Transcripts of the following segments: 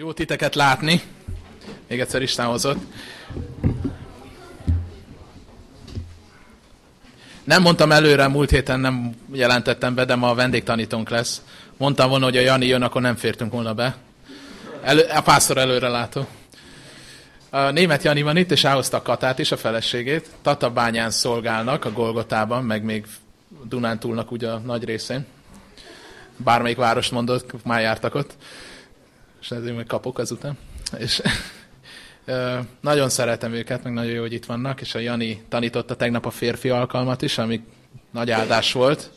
Jó titeket látni. Még egyszer Isten hozott. Nem mondtam előre, múlt héten nem jelentettem be, de ma a vendégtanítónk lesz. Mondtam volna, hogy a Jani jön, akkor nem fértünk volna be. Elő, a pásztor előre látó. A német Jani van itt, és elhozta Katát is, a feleségét. Tatabányán szolgálnak a Golgotában, meg még Dunántúlnak ugye a nagy részén. Bármelyik várost mondott, már jártak ott. És ezért meg kapok azután. És nagyon szeretem őket, meg nagyon jó, hogy itt vannak, és a Jani tanította tegnap a férfi alkalmat is, ami nagy áldás volt.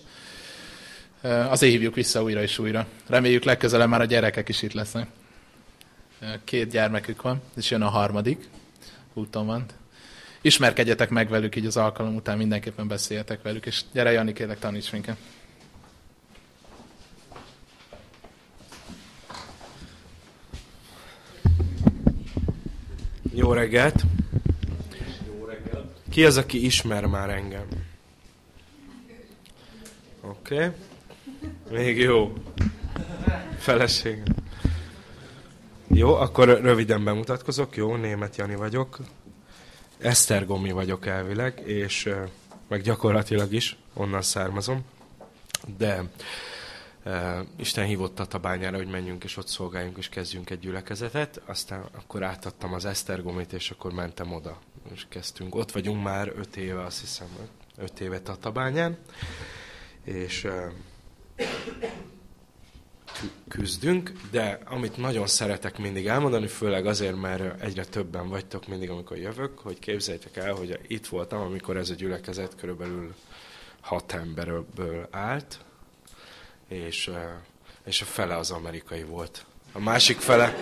Azért hívjuk vissza újra és újra. Reméljük legközelebb már a gyerekek is itt lesznek. Két gyermekük van, és jön a harmadik. Úton van. Ismerkedjetek meg velük, így az alkalom után mindenképpen beszéljetek velük, és gyere Jani, kérlek taníts minket. Jó reggelt! Ki az, aki ismer már engem? Oké. Okay. Még jó. Feleségem. Jó, akkor röviden bemutatkozok. Jó, német Jani vagyok. Esztergomi vagyok elvileg, és meg gyakorlatilag is onnan származom. De Isten hívott a tabányára, hogy menjünk és ott szolgáljunk és kezdjünk egy gyülekezetet. Aztán akkor átadtam az Esztergomit, és akkor mentem oda. És kezdtünk. Ott vagyunk már öt éve, azt hiszem, öt éve Tatabányán. És küzdünk, de amit nagyon szeretek mindig elmondani, főleg azért, mert egyre többen vagytok mindig, amikor jövök, hogy képzeljétek el, hogy itt voltam, amikor ez a gyülekezet körülbelül hat emberből állt, és, és a fele az amerikai volt. A másik fele,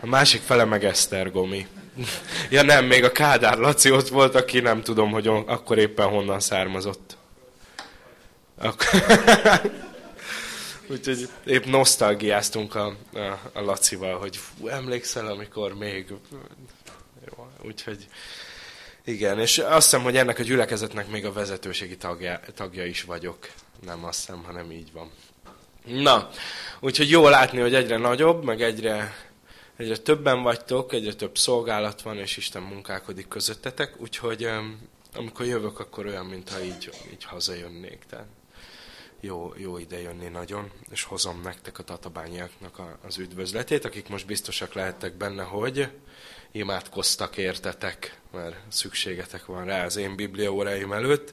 a másik fele meg Esztergomi. Ja nem, még a Kádár Laci ott volt, aki nem tudom, hogy akkor éppen honnan származott. Ak- Úgyhogy épp nosztalgiáztunk a, a, a Lacival, hogy fú, emlékszel, amikor még... Jó, úgyhogy igen, és azt hiszem, hogy ennek a gyülekezetnek még a vezetőségi tagja, tagja is vagyok. Nem azt hiszem, hanem így van. Na, úgyhogy jó látni, hogy egyre nagyobb, meg egyre, egyre többen vagytok, egyre több szolgálat van, és Isten munkálkodik közöttetek, úgyhogy amikor jövök, akkor olyan, mintha így, így hazajönnék. Tehát jó, jó ide jönni nagyon, és hozom nektek a tatabányiaknak az üdvözletét, akik most biztosak lehettek benne, hogy imádkoztak értetek, mert szükségetek van rá az én bibliaóráim előtt.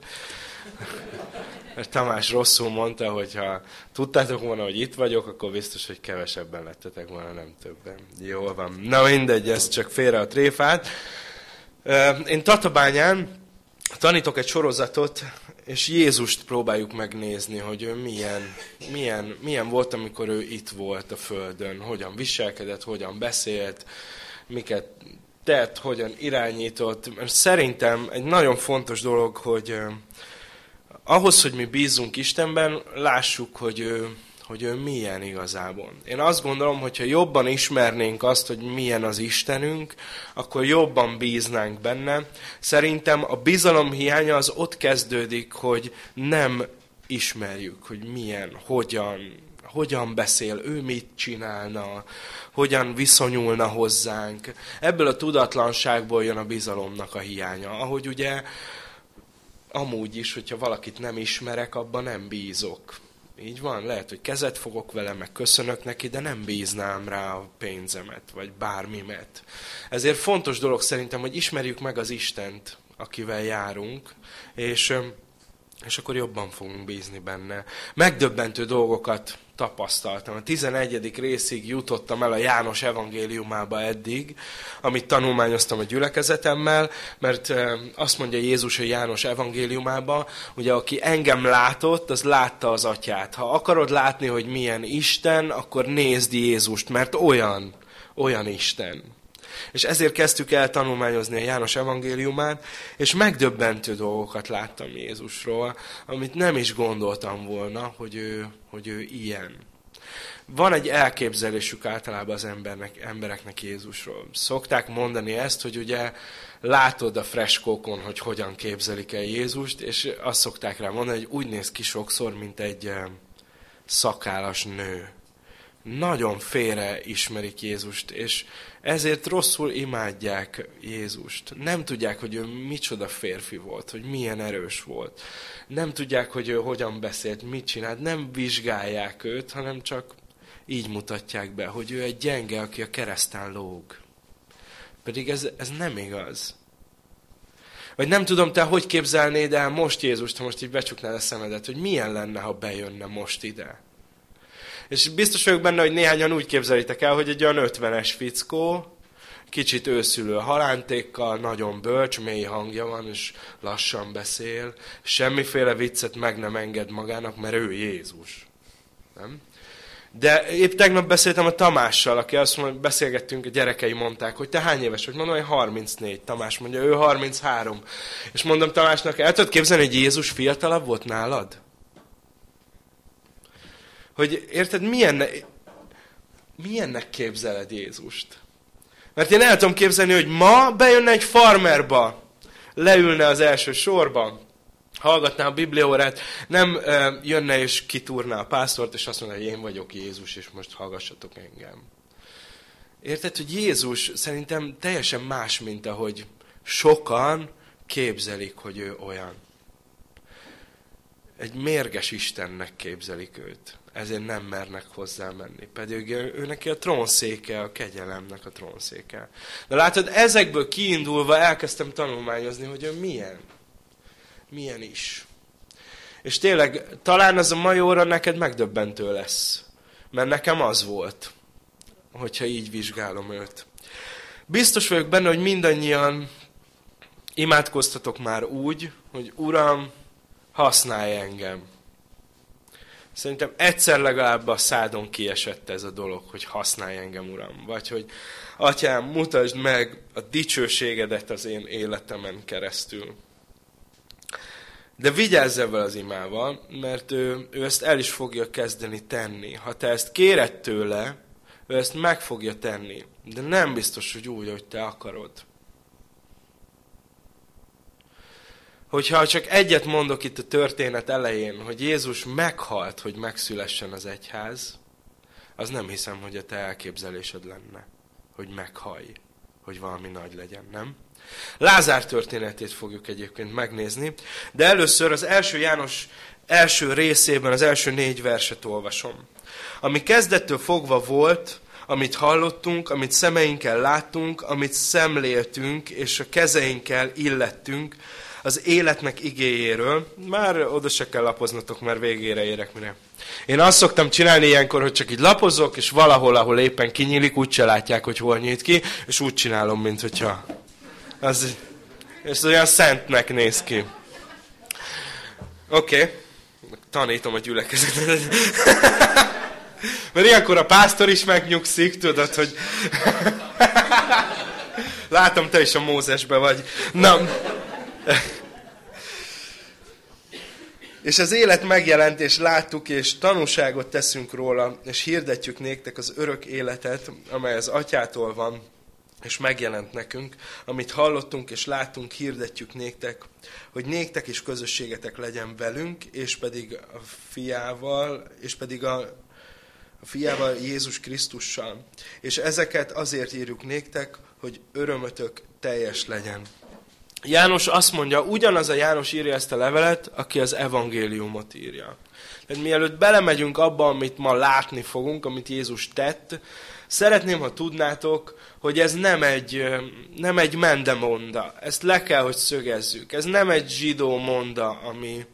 Mert Tamás rosszul mondta, hogy ha tudtátok volna, hogy itt vagyok, akkor biztos, hogy kevesebben lettetek volna, nem többen. Jól van. Na mindegy, ez csak félre a tréfát. Én Tatabányán tanítok egy sorozatot, és Jézust próbáljuk megnézni, hogy ő milyen, milyen, milyen volt, amikor ő itt volt a Földön, hogyan viselkedett, hogyan beszélt, miket tett, hogyan irányított. Mert szerintem egy nagyon fontos dolog, hogy ahhoz, hogy mi bízunk Istenben, lássuk, hogy ő, hogy ő milyen igazából. Én azt gondolom, hogy ha jobban ismernénk azt, hogy milyen az Istenünk, akkor jobban bíznánk benne. Szerintem a bizalom hiánya az ott kezdődik, hogy nem ismerjük, hogy milyen, hogyan, hogyan beszél, ő mit csinálna, hogyan viszonyulna hozzánk. Ebből a tudatlanságból jön a bizalomnak a hiánya. Ahogy ugye amúgy is, hogyha valakit nem ismerek, abban nem bízok. Így van, lehet, hogy kezet fogok vele, meg köszönök neki, de nem bíznám rá a pénzemet, vagy bármimet. Ezért fontos dolog szerintem, hogy ismerjük meg az Istent, akivel járunk, és, és akkor jobban fogunk bízni benne. Megdöbbentő dolgokat tapasztaltam. A 11. részig jutottam el a János evangéliumába eddig, amit tanulmányoztam a gyülekezetemmel, mert azt mondja Jézus a János evangéliumába, hogy aki engem látott, az látta az atyát. Ha akarod látni, hogy milyen Isten, akkor nézd Jézust, mert olyan, olyan Isten. És ezért kezdtük el tanulmányozni a János evangéliumát, és megdöbbentő dolgokat láttam Jézusról, amit nem is gondoltam volna, hogy ő, hogy ő ilyen. Van egy elképzelésük általában az embernek, embereknek Jézusról. Szokták mondani ezt, hogy ugye látod a freskókon, hogy hogyan képzelik el Jézust, és azt szokták rá mondani, hogy úgy néz ki sokszor, mint egy eh, szakálas nő nagyon félre ismerik Jézust, és ezért rosszul imádják Jézust. Nem tudják, hogy ő micsoda férfi volt, hogy milyen erős volt. Nem tudják, hogy ő hogyan beszélt, mit csinált. Nem vizsgálják őt, hanem csak így mutatják be, hogy ő egy gyenge, aki a keresztán lóg. Pedig ez, ez nem igaz. Vagy nem tudom, te hogy képzelnéd el most Jézust, ha most így becsuknád a szemedet, hogy milyen lenne, ha bejönne most ide. És biztos vagyok benne, hogy néhányan úgy képzelitek el, hogy egy olyan ötvenes fickó, kicsit őszülő halántékkal, nagyon bölcs, mély hangja van, és lassan beszél, semmiféle viccet meg nem enged magának, mert ő Jézus. Nem? De épp tegnap beszéltem a Tamással, aki azt mondja, beszélgettünk, a gyerekei mondták, hogy te hány éves vagy? Mondom, hogy 34. Tamás mondja, ő 33. És mondom Tamásnak, el tudod képzelni, hogy Jézus fiatalabb volt nálad? Hogy érted, milyen, milyennek képzeled Jézust? Mert én el tudom képzelni, hogy ma bejönne egy farmerba, leülne az első sorban, hallgatná a bibliórát, nem ö, jönne és kitúrná a pásztort, és azt mondaná, hogy én vagyok Jézus, és most hallgassatok engem. Érted, hogy Jézus szerintem teljesen más, mint ahogy sokan képzelik, hogy ő olyan. Egy mérges Istennek képzelik őt ezért nem mernek hozzá menni. Pedig ő neki a trónszéke, a kegyelemnek a trónszéke. De látod, ezekből kiindulva elkezdtem tanulmányozni, hogy ő milyen. Milyen is. És tényleg, talán az a mai óra neked megdöbbentő lesz. Mert nekem az volt, hogyha így vizsgálom őt. Biztos vagyok benne, hogy mindannyian imádkoztatok már úgy, hogy Uram, használj engem Szerintem egyszer legalább a szádon kiesett ez a dolog, hogy használj engem, Uram. Vagy hogy, Atyám, mutasd meg a dicsőségedet az én életemen keresztül. De vigyázz ebben az imával, mert ő, ő ezt el is fogja kezdeni tenni. Ha te ezt kéred tőle, ő ezt meg fogja tenni. De nem biztos, hogy úgy, hogy te akarod. Hogyha csak egyet mondok itt a történet elején, hogy Jézus meghalt, hogy megszülessen az egyház, az nem hiszem, hogy a te elképzelésed lenne, hogy meghalj, hogy valami nagy legyen, nem? Lázár történetét fogjuk egyébként megnézni, de először az első János első részében az első négy verset olvasom. Ami kezdettől fogva volt, amit hallottunk, amit szemeinkkel láttunk, amit szemléltünk, és a kezeinkkel illettünk, az életnek igéjéről. Már oda se kell lapoznatok, mert végére érek mire. Én azt szoktam csinálni ilyenkor, hogy csak így lapozok, és valahol, ahol éppen kinyílik, úgy se látják, hogy hol nyílt ki, és úgy csinálom, mint hogyha az, és olyan szentnek néz ki. Oké, okay. tanítom a gyülekezetet. Mert ilyenkor a pásztor is megnyugszik, tudod, hogy... Látom, te is a Mózesbe vagy. Na, és az élet megjelent, és láttuk, és tanúságot teszünk róla, és hirdetjük néktek az örök életet, amely az atyától van, és megjelent nekünk, amit hallottunk és láttunk, hirdetjük néktek, hogy néktek is közösségetek legyen velünk, és pedig a fiával, és pedig a, a fiával Jézus Krisztussal. És ezeket azért írjuk néktek, hogy örömötök teljes legyen. János azt mondja, ugyanaz a János írja ezt a levelet, aki az evangéliumot írja. Tehát mielőtt belemegyünk abba, amit ma látni fogunk, amit Jézus tett, szeretném, ha tudnátok, hogy ez nem egy, nem egy mendemonda. Ezt le kell, hogy szögezzük. Ez nem egy zsidó monda, ami,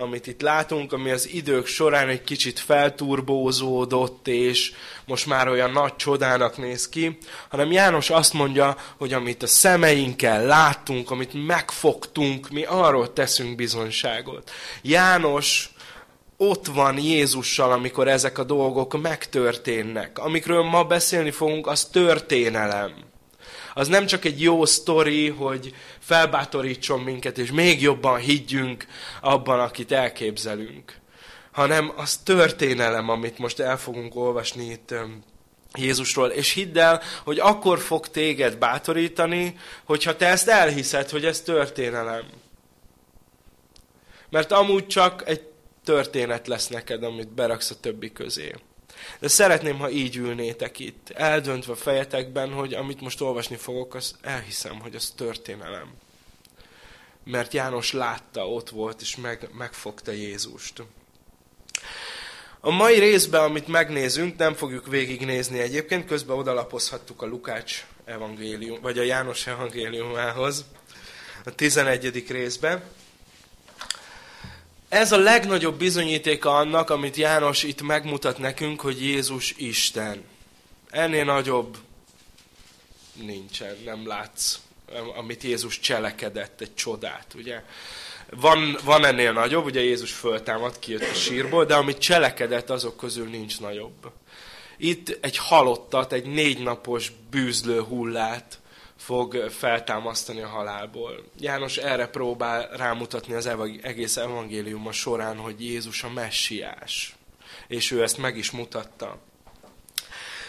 amit itt látunk, ami az idők során egy kicsit felturbózódott, és most már olyan nagy csodának néz ki, hanem János azt mondja, hogy amit a szemeinkkel láttunk, amit megfogtunk, mi arról teszünk bizonyságot. János ott van Jézussal, amikor ezek a dolgok megtörténnek. Amikről ma beszélni fogunk, az történelem az nem csak egy jó sztori, hogy felbátorítson minket, és még jobban higgyünk abban, akit elképzelünk, hanem az történelem, amit most el fogunk olvasni itt Jézusról, és hidd el, hogy akkor fog téged bátorítani, hogyha te ezt elhiszed, hogy ez történelem. Mert amúgy csak egy történet lesz neked, amit beraksz a többi közé. De szeretném, ha így ülnétek itt, eldöntve fejetekben, hogy amit most olvasni fogok, az elhiszem, hogy az történelem. Mert János látta, ott volt, és meg, megfogta Jézust. A mai részben, amit megnézünk, nem fogjuk végignézni egyébként, közben odalapozhattuk a Lukács evangélium, vagy a János evangéliumához, a 11. részben. Ez a legnagyobb bizonyítéka annak, amit János itt megmutat nekünk, hogy Jézus Isten. Ennél nagyobb nincsen, nem látsz, amit Jézus cselekedett, egy csodát, ugye? Van, van ennél nagyobb, ugye Jézus föltámad, kijött a sírból, de amit cselekedett, azok közül nincs nagyobb. Itt egy halottat, egy négy napos bűzlő hullát fog feltámasztani a halálból. János erre próbál rámutatni az egész evangéliuma során, hogy Jézus a messiás. És ő ezt meg is mutatta.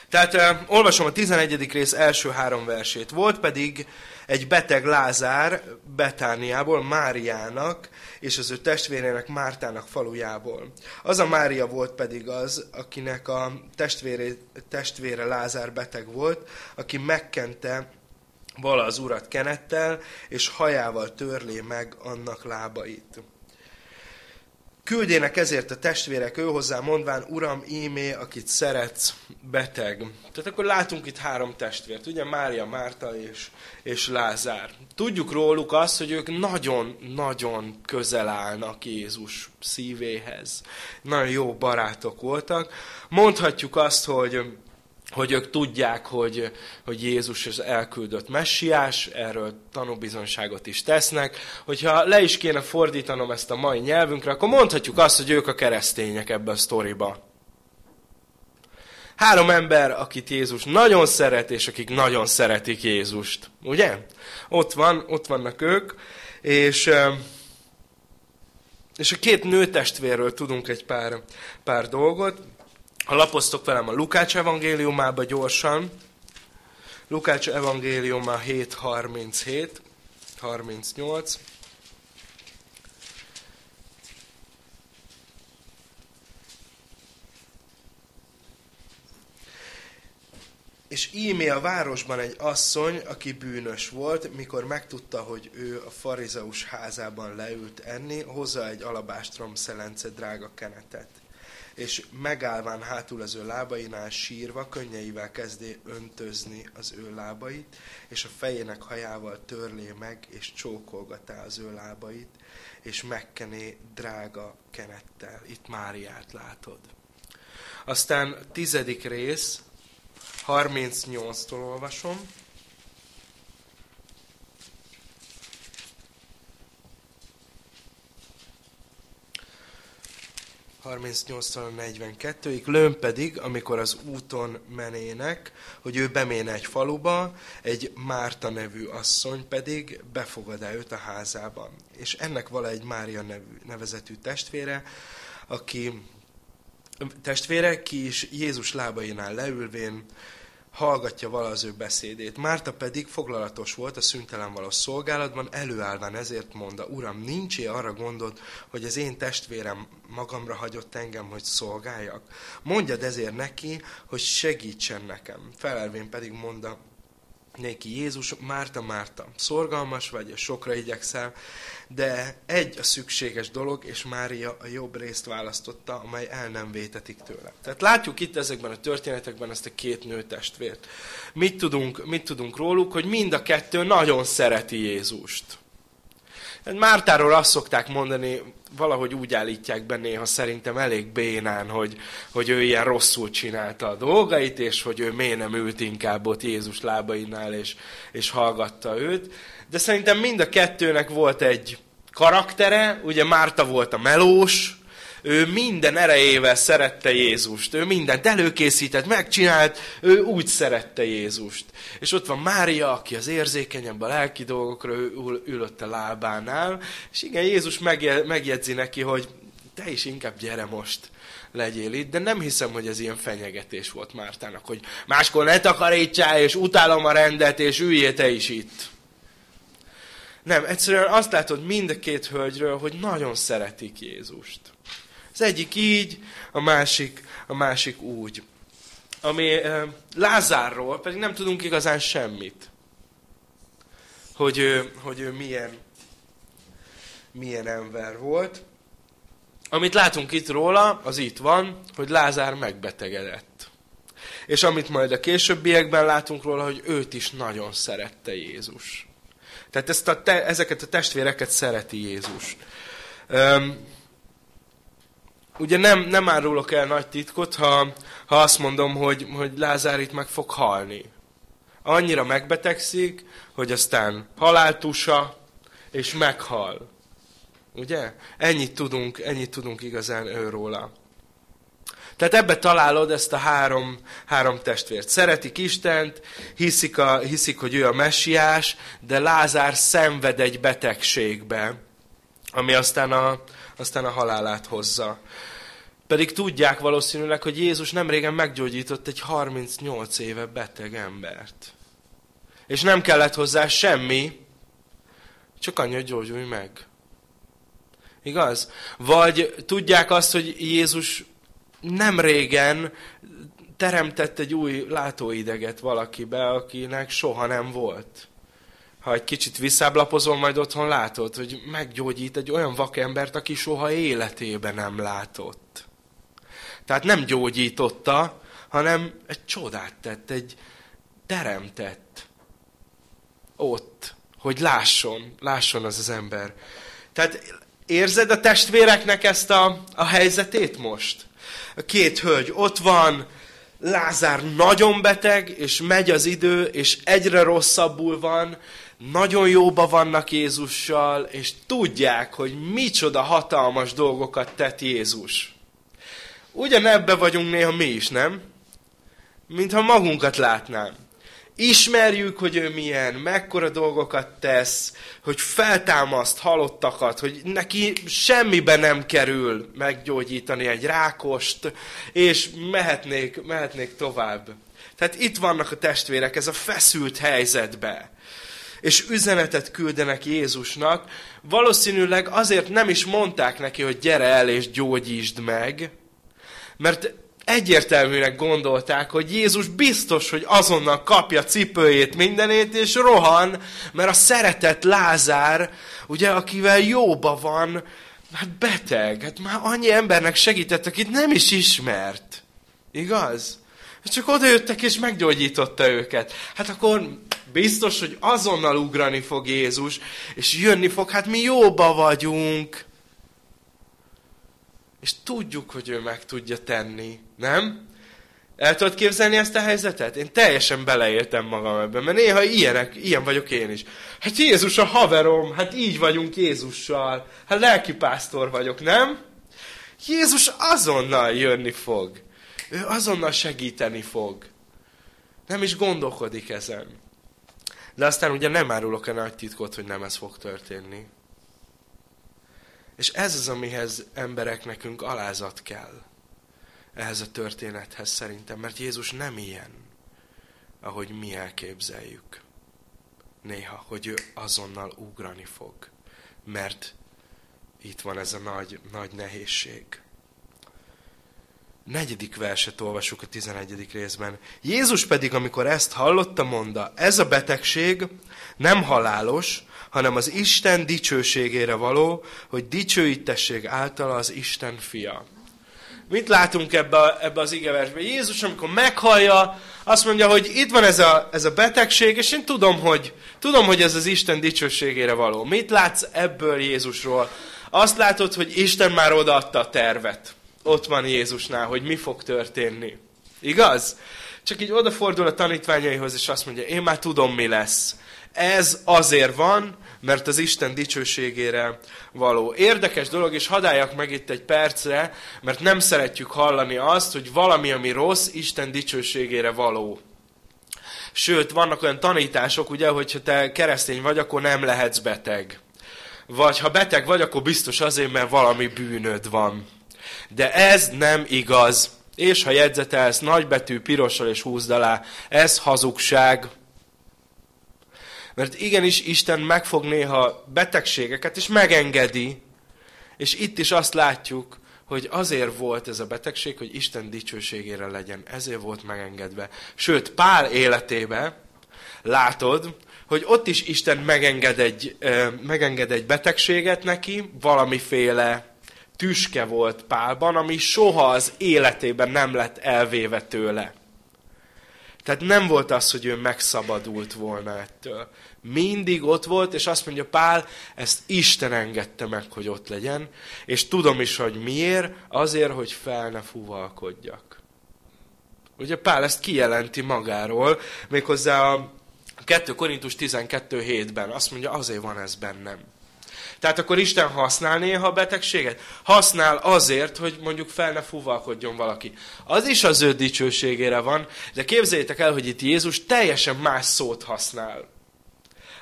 Tehát uh, olvasom a 11. rész első három versét. Volt pedig egy beteg Lázár Betániából, Máriának, és az ő testvérének Mártának falujából. Az a Mária volt pedig az, akinek a testvére, testvére Lázár beteg volt, aki megkente vala az urat kenettel, és hajával törlé meg annak lábait. Küldjének ezért a testvérek ő hozzá, mondván, Uram, ímé, akit szeretsz, beteg. Tehát akkor látunk itt három testvért, ugye Mária, Márta és, és Lázár. Tudjuk róluk azt, hogy ők nagyon-nagyon közel állnak Jézus szívéhez. Nagyon jó barátok voltak. Mondhatjuk azt, hogy hogy ők tudják, hogy, hogy Jézus az elküldött messiás, erről tanúbizonságot is tesznek. Hogyha le is kéne fordítanom ezt a mai nyelvünkre, akkor mondhatjuk azt, hogy ők a keresztények ebbe a sztoriba. Három ember, akit Jézus nagyon szeret, és akik nagyon szeretik Jézust. Ugye? Ott, van, ott vannak ők, és, és a két nőtestvérről tudunk egy pár, pár dolgot. Ha lapoztok velem a Lukács evangéliumába gyorsan, Lukács evangéliuma 7.37, 38. És ímé a városban egy asszony, aki bűnös volt, mikor megtudta, hogy ő a farizeus házában leült enni, hozza egy alabástrom szelence drága kenetet és megállván hátul az ő lábainál sírva, könnyeivel kezdé öntözni az ő lábait, és a fejének hajával törlé meg, és csókolgatá az ő lábait, és megkené drága kenettel. Itt Máriát látod. Aztán tizedik rész, 38-tól olvasom. 38-tól 42-ig, lőn pedig, amikor az úton menének, hogy ő beméne egy faluba, egy Márta nevű asszony pedig befogadá őt a házában. És ennek vala egy Mária nevű, nevezetű testvére, aki testvére, ki is Jézus lábainál leülvén hallgatja vala az ő beszédét. Márta pedig foglalatos volt a szüntelen való szolgálatban, előállván ezért mondta, Uram, nincs -e arra gondod, hogy az én testvérem magamra hagyott engem, hogy szolgáljak? Mondjad ezért neki, hogy segítsen nekem. Felelvén pedig mondta, néki Jézus, Márta, Márta, szorgalmas vagy, és sokra igyekszel, de egy a szükséges dolog, és Mária a jobb részt választotta, amely el nem vétetik tőle. Tehát látjuk itt ezekben a történetekben ezt a két nőtestvért. Mit tudunk, mit tudunk róluk, hogy mind a kettő nagyon szereti Jézust. Hát Mártáról azt szokták mondani, valahogy úgy állítják be néha szerintem elég bénán, hogy, hogy ő ilyen rosszul csinálta a dolgait, és hogy ő miért nem ült inkább ott Jézus lábainál, és, és hallgatta őt. De szerintem mind a kettőnek volt egy karaktere, ugye Márta volt a melós, ő minden erejével szerette Jézust. Ő mindent előkészített, megcsinált, ő úgy szerette Jézust. És ott van Mária, aki az érzékenyebb a lelki dolgokra, ülött a lábánál, és igen, Jézus megjegyzi neki, hogy te is inkább gyere most legyél itt, de nem hiszem, hogy ez ilyen fenyegetés volt Mártának, hogy máskor ne takarítsál, és utálom a rendet, és üljél te is itt. Nem, egyszerűen azt látod mind a két hölgyről, hogy nagyon szeretik Jézust. Az egyik így, a másik, a másik úgy. Ami Lázárról pedig nem tudunk igazán semmit. Hogy ő, hogy ő milyen, milyen ember volt. Amit látunk itt róla, az itt van, hogy Lázár megbetegedett. És amit majd a későbbiekben látunk róla, hogy őt is nagyon szerette Jézus. Tehát ezt a te, ezeket a testvéreket szereti Jézus. Ugye nem, nem árulok el nagy titkot, ha, ha azt mondom, hogy, hogy Lázár itt meg fog halni. Annyira megbetegszik, hogy aztán haláltusa, és meghal. Ugye? Ennyit tudunk, ennyit tudunk igazán őróla. Tehát ebbe találod ezt a három, három testvért. Szeretik Istent, hiszik, a, hiszik, hogy ő a messiás, de Lázár szenved egy betegségbe, ami aztán a, aztán a halálát hozza. Pedig tudják valószínűleg, hogy Jézus nem régen meggyógyított egy 38 éve beteg embert. És nem kellett hozzá semmi, csak annyi, hogy gyógyulj meg. Igaz? Vagy tudják azt, hogy Jézus nem régen teremtett egy új látóideget valakibe, akinek soha nem volt. Ha egy kicsit visszáblapozol, majd otthon látod, hogy meggyógyít egy olyan vakembert, aki soha életében nem látott. Tehát nem gyógyította, hanem egy csodát tett, egy teremtett ott, hogy lásson, lásson az az ember. Tehát érzed a testvéreknek ezt a, a helyzetét most? A két hölgy ott van, Lázár nagyon beteg, és megy az idő, és egyre rosszabbul van, nagyon jóba vannak Jézussal, és tudják, hogy micsoda hatalmas dolgokat tett Jézus. Ugyanebbe vagyunk néha mi is, nem? Mintha magunkat látnánk. Ismerjük, hogy ő milyen, mekkora dolgokat tesz, hogy feltámaszt halottakat, hogy neki semmibe nem kerül meggyógyítani egy rákost, és mehetnék, mehetnék tovább. Tehát itt vannak a testvérek, ez a feszült helyzetbe. És üzenetet küldenek Jézusnak. Valószínűleg azért nem is mondták neki, hogy gyere el és gyógyítsd meg, mert egyértelműnek gondolták, hogy Jézus biztos, hogy azonnal kapja cipőjét, mindenét, és rohan, mert a szeretett Lázár, ugye, akivel jóba van, hát beteg, hát már annyi embernek segített, akit nem is ismert. Igaz? Csak odajöttek és meggyógyította őket. Hát akkor biztos, hogy azonnal ugrani fog Jézus, és jönni fog, hát mi jóba vagyunk. És tudjuk, hogy ő meg tudja tenni. Nem? El tudod képzelni ezt a helyzetet? Én teljesen beleéltem magam ebben, mert néha ilyenek, ilyen vagyok én is. Hát Jézus a haverom, hát így vagyunk Jézussal. Hát lelkipásztor vagyok, nem? Jézus azonnal jönni fog. Ő azonnal segíteni fog. Nem is gondolkodik ezen. De aztán ugye nem árulok el nagy titkot, hogy nem ez fog történni. És ez az, amihez emberek nekünk alázat kell. Ehhez a történethez szerintem, mert Jézus nem ilyen, ahogy mi elképzeljük. Néha, hogy ő azonnal ugrani fog, mert itt van ez a nagy, nagy nehézség. Negyedik verset olvasjuk a tizenegyedik részben. Jézus pedig, amikor ezt hallotta, mondta, ez a betegség nem halálos, hanem az Isten dicsőségére való, hogy dicsőítessék által az Isten fia. Mit látunk ebbe, ebbe az igeversben? Jézus, amikor meghallja, azt mondja, hogy itt van ez a, ez a betegség, és én tudom hogy, tudom, hogy ez az Isten dicsőségére való. Mit látsz ebből Jézusról? Azt látod, hogy Isten már odaadta a tervet. Ott van Jézusnál, hogy mi fog történni. Igaz? Csak így odafordul a tanítványaihoz, és azt mondja, én már tudom, mi lesz. Ez azért van, mert az Isten dicsőségére való. Érdekes dolog, és hadáljak meg itt egy percre, mert nem szeretjük hallani azt, hogy valami, ami rossz, Isten dicsőségére való. Sőt, vannak olyan tanítások, ugye, hogyha te keresztény vagy, akkor nem lehetsz beteg. Vagy ha beteg vagy, akkor biztos azért, mert valami bűnöd van. De ez nem igaz. És ha jegyzetelsz nagybetű, pirossal és húzd alá, ez hazugság. Mert igenis Isten megfog néha betegségeket, és megengedi. És itt is azt látjuk, hogy azért volt ez a betegség, hogy Isten dicsőségére legyen. Ezért volt megengedve. Sőt, Pál életébe látod, hogy ott is Isten megenged egy, megenged egy betegséget neki, valamiféle tüske volt Pálban, ami soha az életében nem lett elvéve tőle. Tehát nem volt az, hogy ő megszabadult volna ettől. Mindig ott volt, és azt mondja Pál, ezt Isten engedte meg, hogy ott legyen, és tudom is, hogy miért, azért, hogy fel ne fuvalkodjak. Ugye Pál ezt kijelenti magáról, méghozzá a 2 Korintus 12.7-ben azt mondja, azért van ez bennem. Tehát akkor Isten használ néha a betegséget? Használ azért, hogy mondjuk fel ne fuvalkodjon valaki. Az is az ő dicsőségére van, de képzeljétek el, hogy itt Jézus teljesen más szót használ.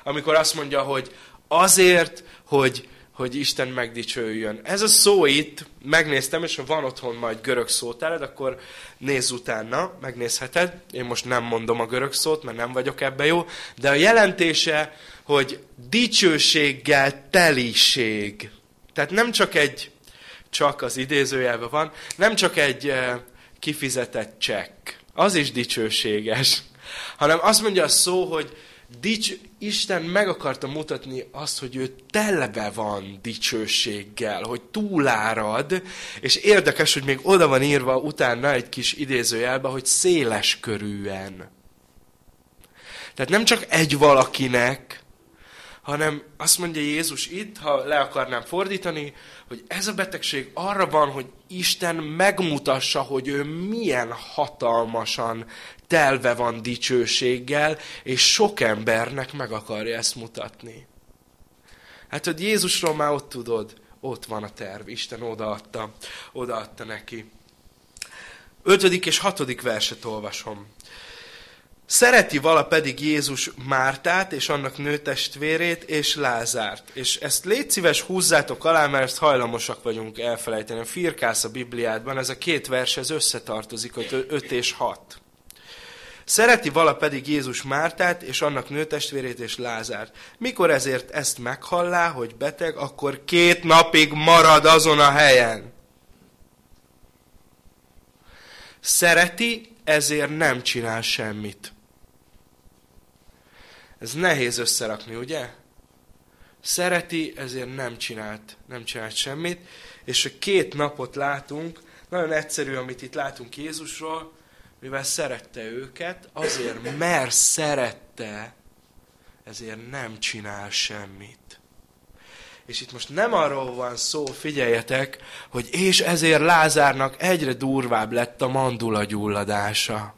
Amikor azt mondja, hogy azért, hogy, hogy Isten megdicsőjön. Ez a szó itt, megnéztem, és ha van otthon majd görög szótáred, akkor nézz utána, megnézheted. Én most nem mondom a görög szót, mert nem vagyok ebbe jó, de a jelentése hogy dicsőséggel teliség. Tehát nem csak egy, csak az idézőjelben van, nem csak egy eh, kifizetett csekk, az is dicsőséges, hanem azt mondja a szó, hogy dics, Isten meg akarta mutatni azt, hogy ő telebe van dicsőséggel, hogy túlárad, és érdekes, hogy még oda van írva utána egy kis idézőjelbe, hogy széles körűen. Tehát nem csak egy valakinek, hanem azt mondja Jézus itt, ha le akarnám fordítani, hogy ez a betegség arra van, hogy Isten megmutassa, hogy ő milyen hatalmasan telve van dicsőséggel, és sok embernek meg akarja ezt mutatni. Hát, hogy Jézusról már ott tudod, ott van a terv, Isten odaadta, odaadta neki. Ötödik és hatodik verset olvasom. Szereti vala pedig Jézus Mártát és annak nőtestvérét és Lázárt. És ezt légy szíves húzzátok alá, mert ezt hajlamosak vagyunk elfelejteni. Firkász a Bibliádban, ez a két vers, ez összetartozik, hogy 5 és 6. Szereti vala pedig Jézus Mártát és annak nőtestvérét és Lázárt. Mikor ezért ezt meghallá, hogy beteg, akkor két napig marad azon a helyen. Szereti, ezért nem csinál semmit. Ez nehéz összerakni, ugye? Szereti, ezért nem csinált, nem csinált semmit. És a két napot látunk, nagyon egyszerű, amit itt látunk Jézusról, mivel szerette őket, azért, mert szerette, ezért nem csinál semmit. És itt most nem arról van szó, figyeljetek, hogy és ezért Lázárnak egyre durvább lett a mandula gyulladása.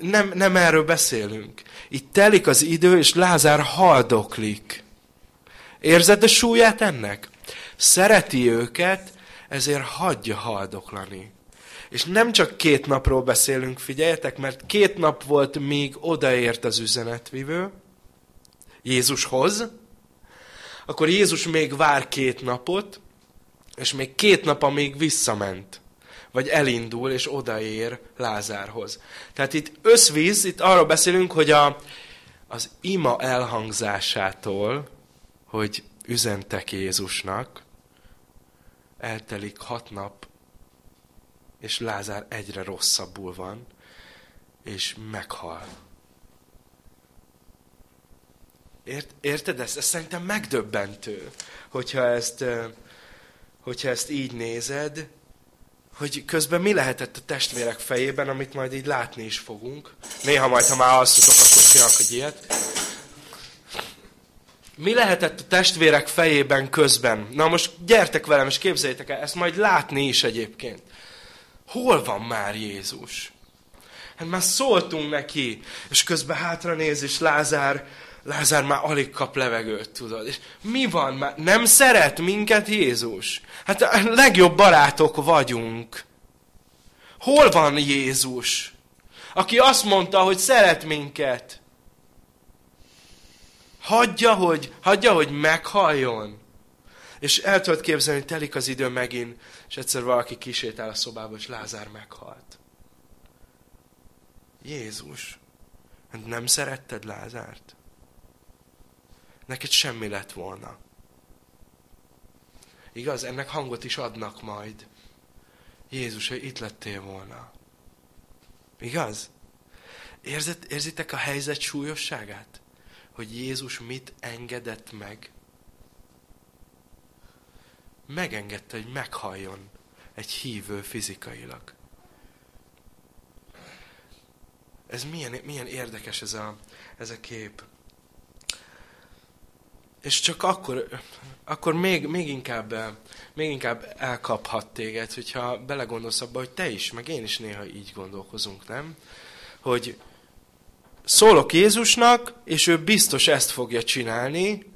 Nem, nem erről beszélünk. Itt telik az idő, és Lázár haldoklik. Érzed a súlyát ennek? Szereti őket, ezért hagyja haldoklani. És nem csak két napról beszélünk, figyeljetek, mert két nap volt, míg odaért az üzenetvivő Jézushoz, akkor Jézus még vár két napot, és még két nap, amíg visszament vagy elindul, és odaér Lázárhoz. Tehát itt összvíz, itt arról beszélünk, hogy a, az ima elhangzásától, hogy üzentek Jézusnak, eltelik hat nap, és Lázár egyre rosszabbul van, és meghal. Ért, érted ezt? Ez szerintem megdöbbentő, hogyha ezt, hogyha ezt így nézed, hogy közben mi lehetett a testvérek fejében, amit majd így látni is fogunk. Néha majd, ha már alszutok, akkor csinálok egy ilyet. Mi lehetett a testvérek fejében közben? Na most gyertek velem, és képzeljétek el, ezt majd látni is egyébként. Hol van már Jézus? Hát már szóltunk neki, és közben hátra néz, és Lázár, Lázár már alig kap levegőt, tudod. És mi van már? Nem szeret minket Jézus? Hát a legjobb barátok vagyunk. Hol van Jézus? Aki azt mondta, hogy szeret minket. Hagyja, hogy, hagyja, hogy meghalljon. És el tudod képzelni, hogy telik az idő megint, és egyszer valaki kisétál a szobába, és Lázár meghalt. Jézus, hát nem szeretted Lázárt? Neked semmi lett volna. Igaz? Ennek hangot is adnak majd. Jézus, hogy itt lettél volna. Igaz? Érzet, érzitek a helyzet súlyosságát? Hogy Jézus mit engedett meg? Megengedte, hogy meghalljon egy hívő fizikailag. Ez milyen, milyen érdekes ez a, ez a kép. És csak akkor, akkor még, még, inkább, még inkább elkaphat téged, hogyha belegondolsz abba, hogy te is, meg én is néha így gondolkozunk, nem? Hogy szólok Jézusnak, és ő biztos ezt fogja csinálni,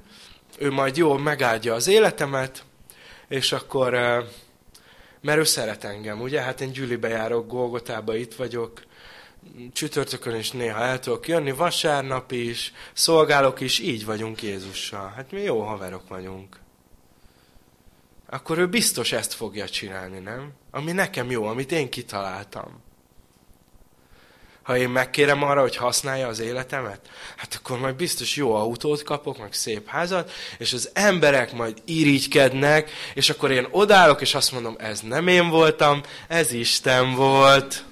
ő majd jól megáldja az életemet, és akkor, mert ő szeret engem, ugye? Hát én gyűlibe járok, Golgotába itt vagyok, csütörtökön is néha el tudok jönni, vasárnap is, szolgálok is, így vagyunk Jézussal. Hát mi jó haverok vagyunk. Akkor ő biztos ezt fogja csinálni, nem? Ami nekem jó, amit én kitaláltam. Ha én megkérem arra, hogy használja az életemet, hát akkor majd biztos jó autót kapok, meg szép házat, és az emberek majd irigykednek, és akkor én odállok, és azt mondom, ez nem én voltam, ez Isten volt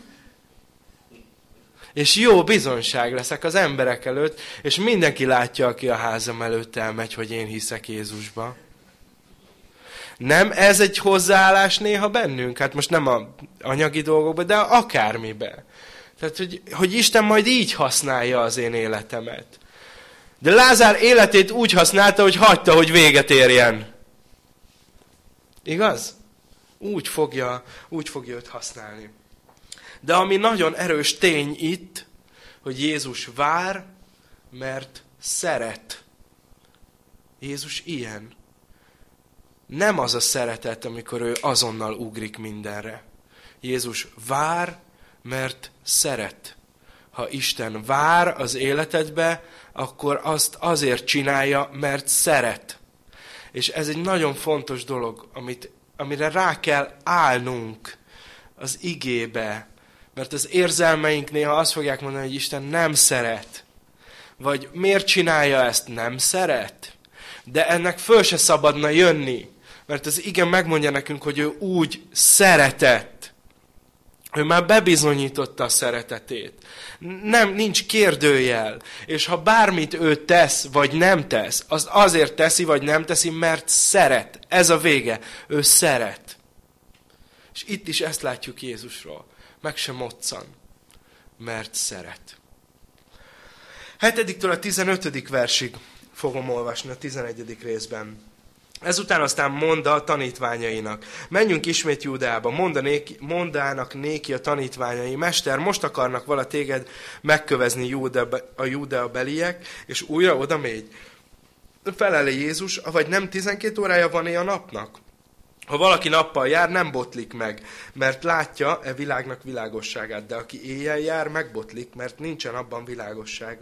és jó bizonság leszek az emberek előtt, és mindenki látja, aki a házam előtt elmegy, hogy én hiszek Jézusba. Nem ez egy hozzáállás néha bennünk? Hát most nem a anyagi dolgokban, de akármibe. Tehát, hogy, hogy Isten majd így használja az én életemet. De Lázár életét úgy használta, hogy hagyta, hogy véget érjen. Igaz? Úgy fogja, úgy fogja őt használni. De ami nagyon erős tény itt, hogy Jézus vár, mert szeret. Jézus ilyen. Nem az a szeretet, amikor ő azonnal ugrik mindenre. Jézus vár, mert szeret. Ha Isten vár az életedbe, akkor azt azért csinálja, mert szeret. És ez egy nagyon fontos dolog, amit, amire rá kell állnunk az igébe, mert az érzelmeink néha azt fogják mondani, hogy Isten nem szeret. Vagy miért csinálja ezt? Nem szeret. De ennek föl se szabadna jönni. Mert az igen megmondja nekünk, hogy ő úgy szeretett. Ő már bebizonyította a szeretetét. Nem, nincs kérdőjel. És ha bármit ő tesz, vagy nem tesz, az azért teszi, vagy nem teszi, mert szeret. Ez a vége. Ő szeret. És itt is ezt látjuk Jézusról meg sem moccan, mert szeret. 7 a 15. versig fogom olvasni a 11. részben. Ezután aztán mondta a tanítványainak, menjünk ismét Júdeába, mondanék, mondának néki a tanítványai, Mester, most akarnak vala téged megkövezni Júde, a Júdea beliek, és újra oda mégy. Felele Jézus, vagy nem 12 órája van a napnak? Ha valaki nappal jár, nem botlik meg, mert látja e világnak világosságát, de aki éjjel jár, megbotlik, mert nincsen abban világosság.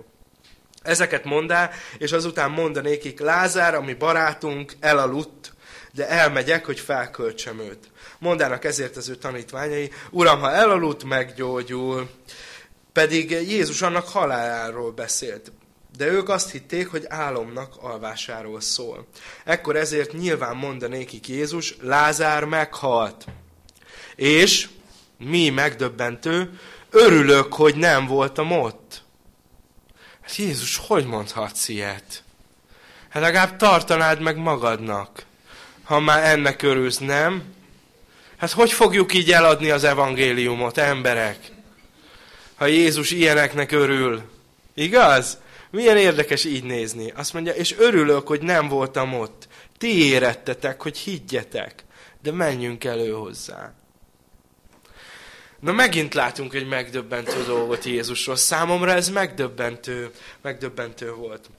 Ezeket mondá, és azután mondanékik, Lázár, ami barátunk, elaludt, de elmegyek, hogy felköltsem őt. Mondának ezért az ő tanítványai, Uram, ha elaludt, meggyógyul. Pedig Jézus annak haláláról beszélt de ők azt hitték, hogy álomnak alvásáról szól. Ekkor ezért nyilván mondanékik Jézus, Lázár meghalt. És, mi megdöbbentő, örülök, hogy nem voltam ott. Hát Jézus, hogy mondhatsz ilyet? Hát legalább tartanád meg magadnak. Ha már ennek örülsz, nem? Hát hogy fogjuk így eladni az evangéliumot, emberek? Ha Jézus ilyeneknek örül. Igaz? Milyen érdekes így nézni. Azt mondja, és örülök, hogy nem voltam ott. Ti érettetek, hogy higgyetek. De menjünk elő hozzá. Na megint látunk egy megdöbbentő dolgot Jézusról. Számomra ez megdöbbentő, megdöbbentő volt.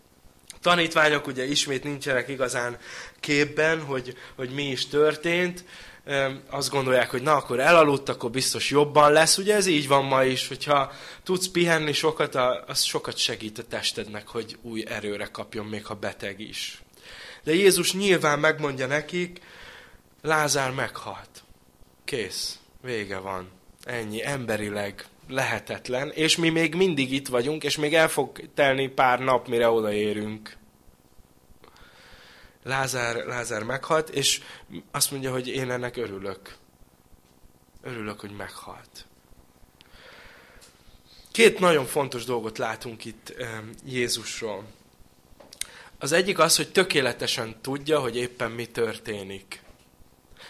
Tanítványok ugye ismét nincsenek igazán képben, hogy, hogy mi is történt, azt gondolják, hogy na, akkor elaludt, akkor biztos jobban lesz. Ugye ez így van ma is, hogyha tudsz pihenni sokat, az sokat segít a testednek, hogy új erőre kapjon, még ha beteg is. De Jézus nyilván megmondja nekik, Lázár meghalt. Kész, vége van. Ennyi, emberileg lehetetlen, és mi még mindig itt vagyunk, és még el fog telni pár nap, mire odaérünk. Lázár, Lázár meghalt, és azt mondja, hogy én ennek örülök. Örülök, hogy meghalt. Két nagyon fontos dolgot látunk itt Jézusról. Az egyik az, hogy tökéletesen tudja, hogy éppen mi történik.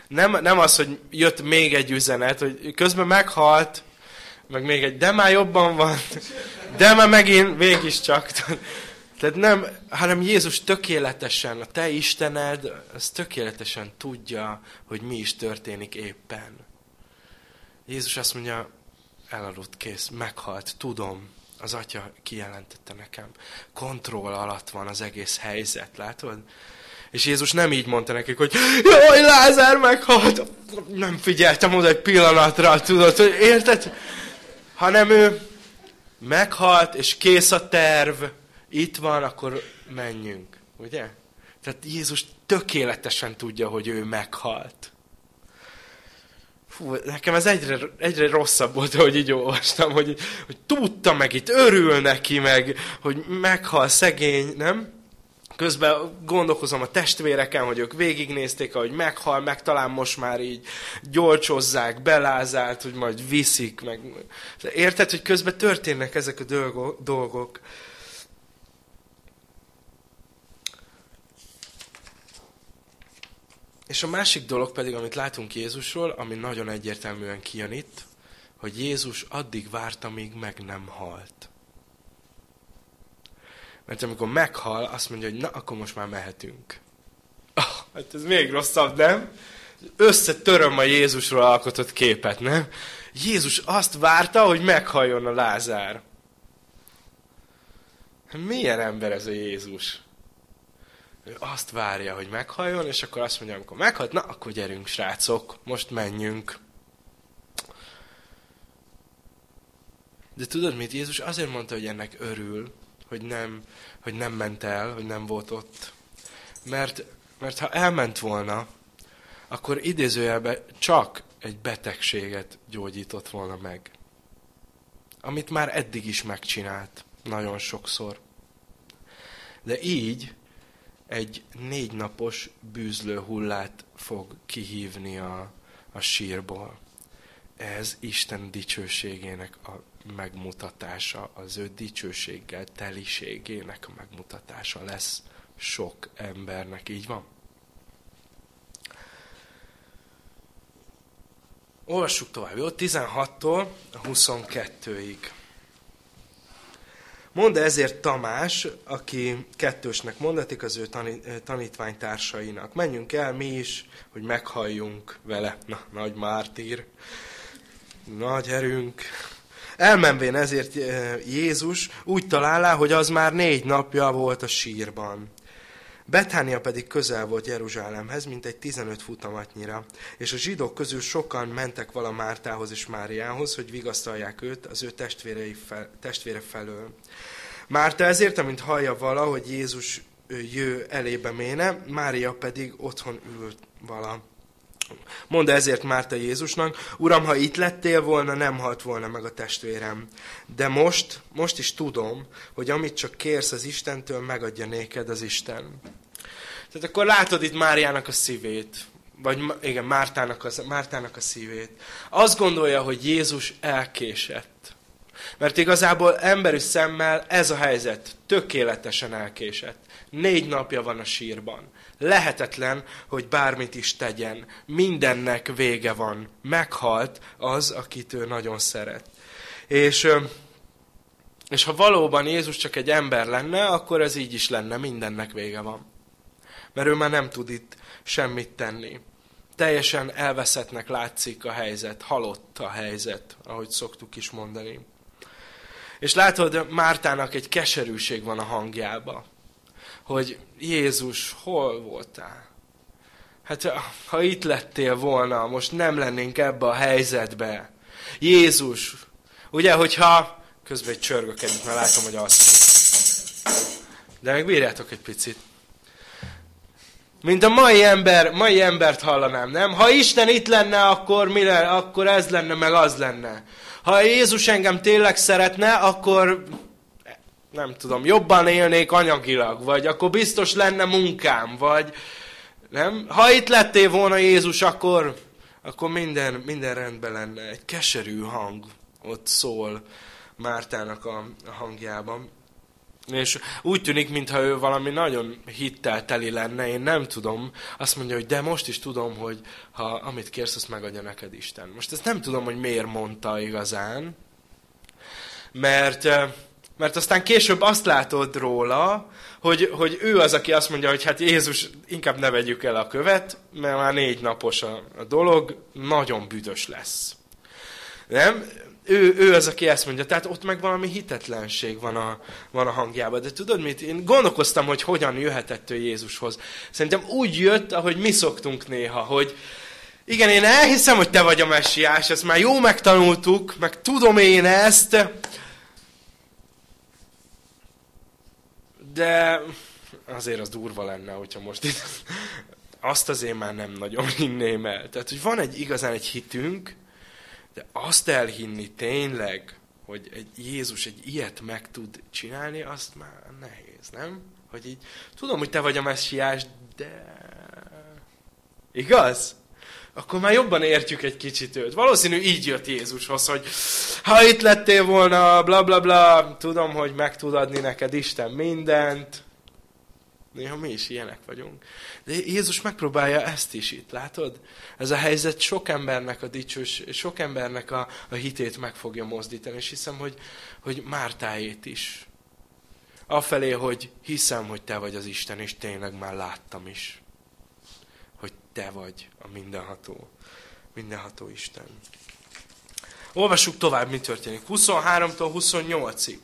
Nem, nem az, hogy jött még egy üzenet, hogy közben meghalt, meg még egy, de már jobban van, de már megint mégiscsak. Tehát nem, hanem Jézus tökéletesen, a te Istened, az tökéletesen tudja, hogy mi is történik éppen. Jézus azt mondja, elaludt, kész, meghalt, tudom, az atya kijelentette nekem. Kontroll alatt van az egész helyzet, látod? És Jézus nem így mondta nekik, hogy jaj, Lázár meghalt. Nem figyeltem oda egy pillanatra, tudod, hogy érted? Hanem ő meghalt, és kész a terv, itt van, akkor menjünk. Ugye? Tehát Jézus tökéletesen tudja, hogy ő meghalt. Fú, nekem ez egyre, egyre rosszabb volt, hogy így olvastam, hogy, hogy tudta meg itt, örül neki meg, hogy meghal szegény, nem? Közben gondolkozom a testvéreken, hogy ők végignézték, ahogy meghal, meg talán most már így gyolcsozzák, belázált, hogy majd viszik, meg... Érted, hogy közben történnek ezek a dolgok. És a másik dolog pedig, amit látunk Jézusról, ami nagyon egyértelműen kijön itt, hogy Jézus addig várta, míg meg nem halt. Mert amikor meghal, azt mondja, hogy na, akkor most már mehetünk. Oh, hát ez még rosszabb, nem? Összetöröm a Jézusról alkotott képet, nem? Jézus azt várta, hogy meghalljon a Lázár. Milyen ember ez a Jézus? Ő azt várja, hogy meghalljon, és akkor azt mondja, amikor meghalt, na, akkor gyerünk, srácok, most menjünk. De tudod mit? Jézus azért mondta, hogy ennek örül, hogy nem, hogy nem ment el, hogy nem volt ott. Mert, mert ha elment volna, akkor idézőjelben csak egy betegséget gyógyított volna meg. Amit már eddig is megcsinált, nagyon sokszor. De így egy négy napos bűzlő hullát fog kihívni a, a sírból. Ez Isten dicsőségének a megmutatása, az ő dicsőséggel teliségének a megmutatása lesz sok embernek. Így van? Olvassuk tovább, jó? 16-tól 22-ig. Mondd ezért Tamás, aki kettősnek mondatik az ő tanítványtársainak. Menjünk el mi is, hogy meghalljunk vele. Na, nagy mártír, nagy erőnk. Elmenvén ezért Jézus úgy találá, hogy az már négy napja volt a sírban. Betánia pedig közel volt Jeruzsálemhez, mint egy 15 futamatnyira, és a zsidók közül sokan mentek vala Mártához és Máriához, hogy vigasztalják őt az ő testvérei fel, testvére felől. Márta ezért, amint hallja vala, hogy Jézus jő elébe méne, Mária pedig otthon ült vala. Mondta ezért Márta Jézusnak, Uram, ha itt lettél volna, nem halt volna meg a testvérem. De most, most is tudom, hogy amit csak kérsz az Istentől, megadja néked az Isten. Tehát akkor látod itt Máriának a szívét, vagy igen, Mártának, az, Mártának a szívét. Azt gondolja, hogy Jézus elkésett. Mert igazából emberi szemmel ez a helyzet tökéletesen elkésett. Négy napja van a sírban. Lehetetlen, hogy bármit is tegyen. Mindennek vége van. Meghalt az, akit ő nagyon szeret. És, és ha valóban Jézus csak egy ember lenne, akkor ez így is lenne. Mindennek vége van. Mert ő már nem tud itt semmit tenni. Teljesen elveszettnek látszik a helyzet, halott a helyzet, ahogy szoktuk is mondani. És látod, Mártának egy keserűség van a hangjába, hogy Jézus, hol voltál? Hát ha itt lettél volna, most nem lennénk ebbe a helyzetbe. Jézus, ugye, hogyha közben egy csörgök együtt, mert látom, hogy azt. De megbírjátok egy picit. Mint a mai ember, mai embert hallanám, nem? Ha Isten itt lenne, akkor mi lenne? Akkor ez lenne, meg az lenne. Ha Jézus engem tényleg szeretne, akkor nem tudom, jobban élnék anyagilag, vagy akkor biztos lenne munkám, vagy nem? Ha itt lettél volna Jézus, akkor, akkor minden, minden rendben lenne. Egy keserű hang ott szól Mártának a, a hangjában. És úgy tűnik, mintha ő valami nagyon hittelteli lenne, én nem tudom. Azt mondja, hogy de most is tudom, hogy ha amit kérsz, azt megadja neked Isten. Most ezt nem tudom, hogy miért mondta igazán, mert, mert aztán később azt látod róla, hogy, hogy ő az, aki azt mondja, hogy hát Jézus, inkább ne vegyük el a követ, mert már négy napos a, a dolog, nagyon büdös lesz. Nem? ő, ő az, aki ezt mondja. Tehát ott meg valami hitetlenség van a, van a hangjában. De tudod mit? Én gondolkoztam, hogy hogyan jöhetett ő Jézushoz. Szerintem úgy jött, ahogy mi szoktunk néha, hogy igen, én elhiszem, hogy te vagy a messiás, ezt már jó megtanultuk, meg tudom én ezt, de azért az durva lenne, hogyha most itt azt azért már nem nagyon hinném el. Tehát, hogy van egy igazán egy hitünk, de azt elhinni tényleg, hogy egy Jézus egy ilyet meg tud csinálni, azt már nehéz, nem? Hogy így, tudom, hogy te vagy a messiás, de... Igaz? Akkor már jobban értjük egy kicsit őt. Valószínű így jött Jézushoz, hogy ha itt lettél volna, bla bla bla, tudom, hogy meg tud adni neked Isten mindent. Néha mi is ilyenek vagyunk. De Jézus megpróbálja ezt is itt, látod? Ez a helyzet sok embernek a dicsős, sok embernek a, a hitét meg fogja mozdítani, és hiszem, hogy, hogy Mártáét is. Afelé, hogy hiszem, hogy te vagy az Isten, és tényleg már láttam is, te vagy a mindenható, mindenható Isten. Olvassuk tovább, mi történik. 23-tól 28-ig.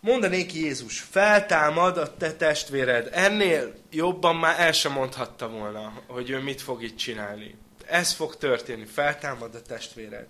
Mondanéki Jézus, feltámad a te testvéred. Ennél jobban már el sem mondhatta volna, hogy ő mit fog itt csinálni. Ez fog történni, feltámad a testvéred.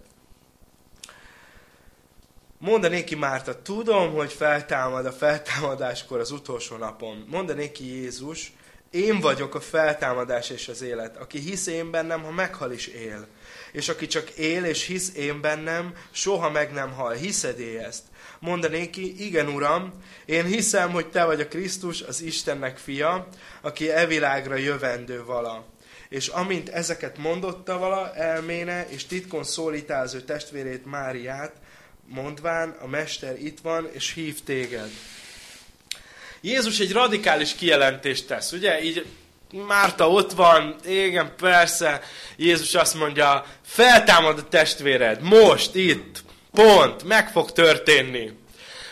Mondanéki Márta, tudom, hogy feltámad a feltámadáskor az utolsó napon. Mondanéki Jézus, én vagyok a feltámadás és az élet. Aki hisz én bennem, ha meghal is él. És aki csak él és hisz én bennem, soha meg nem hal. Hiszed ezt? mondanéki, igen Uram, én hiszem, hogy Te vagy a Krisztus, az Istennek fia, aki e világra jövendő vala. És amint ezeket mondotta vala, elméne, és titkon ő testvérét Máriát, mondván, a Mester itt van, és hív téged. Jézus egy radikális kijelentést tesz, ugye? Így Márta ott van, igen, persze. Jézus azt mondja, feltámad a testvéred, most, itt, Pont, meg fog történni.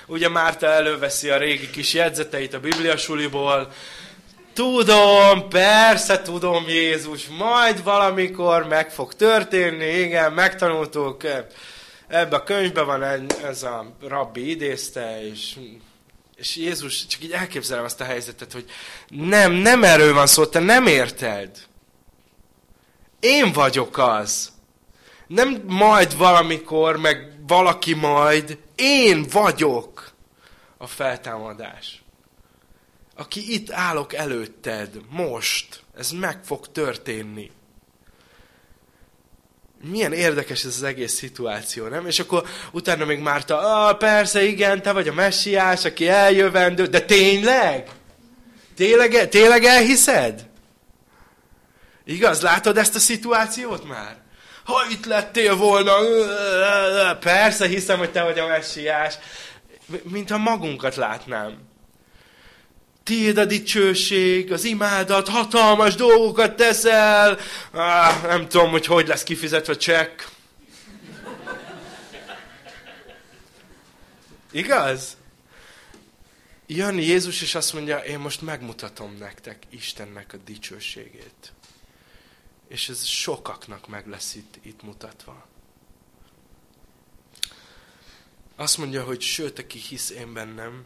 Ugye Márta előveszi a régi kis jegyzeteit a bibliasuliból. Tudom, persze tudom, Jézus, majd valamikor meg fog történni, igen, megtanultuk. Ebben a könyvben van ez a rabbi idézte, és, és Jézus, csak így elképzelem azt a helyzetet, hogy nem, nem erről van szó, te nem érted. Én vagyok az. Nem majd valamikor, meg valaki majd, én vagyok a feltámadás. Aki itt állok előtted, most, ez meg fog történni. Milyen érdekes ez az egész szituáció, nem? És akkor utána még Márta, ah, persze, igen, te vagy a messiás, aki eljövendő, de tényleg? Tényleg, tényleg elhiszed? Igaz, látod ezt a szituációt már? ha itt lettél volna, persze hiszem, hogy te vagy a messiás, mintha magunkat látnám. Tiéd a dicsőség, az imádat, hatalmas dolgokat teszel, ah, nem tudom, hogy hogy lesz kifizetve csekk. Igaz? Jön Jézus, és azt mondja, én most megmutatom nektek Istennek a dicsőségét. És ez sokaknak meg lesz itt, itt mutatva. Azt mondja, hogy sőt, aki hisz én bennem,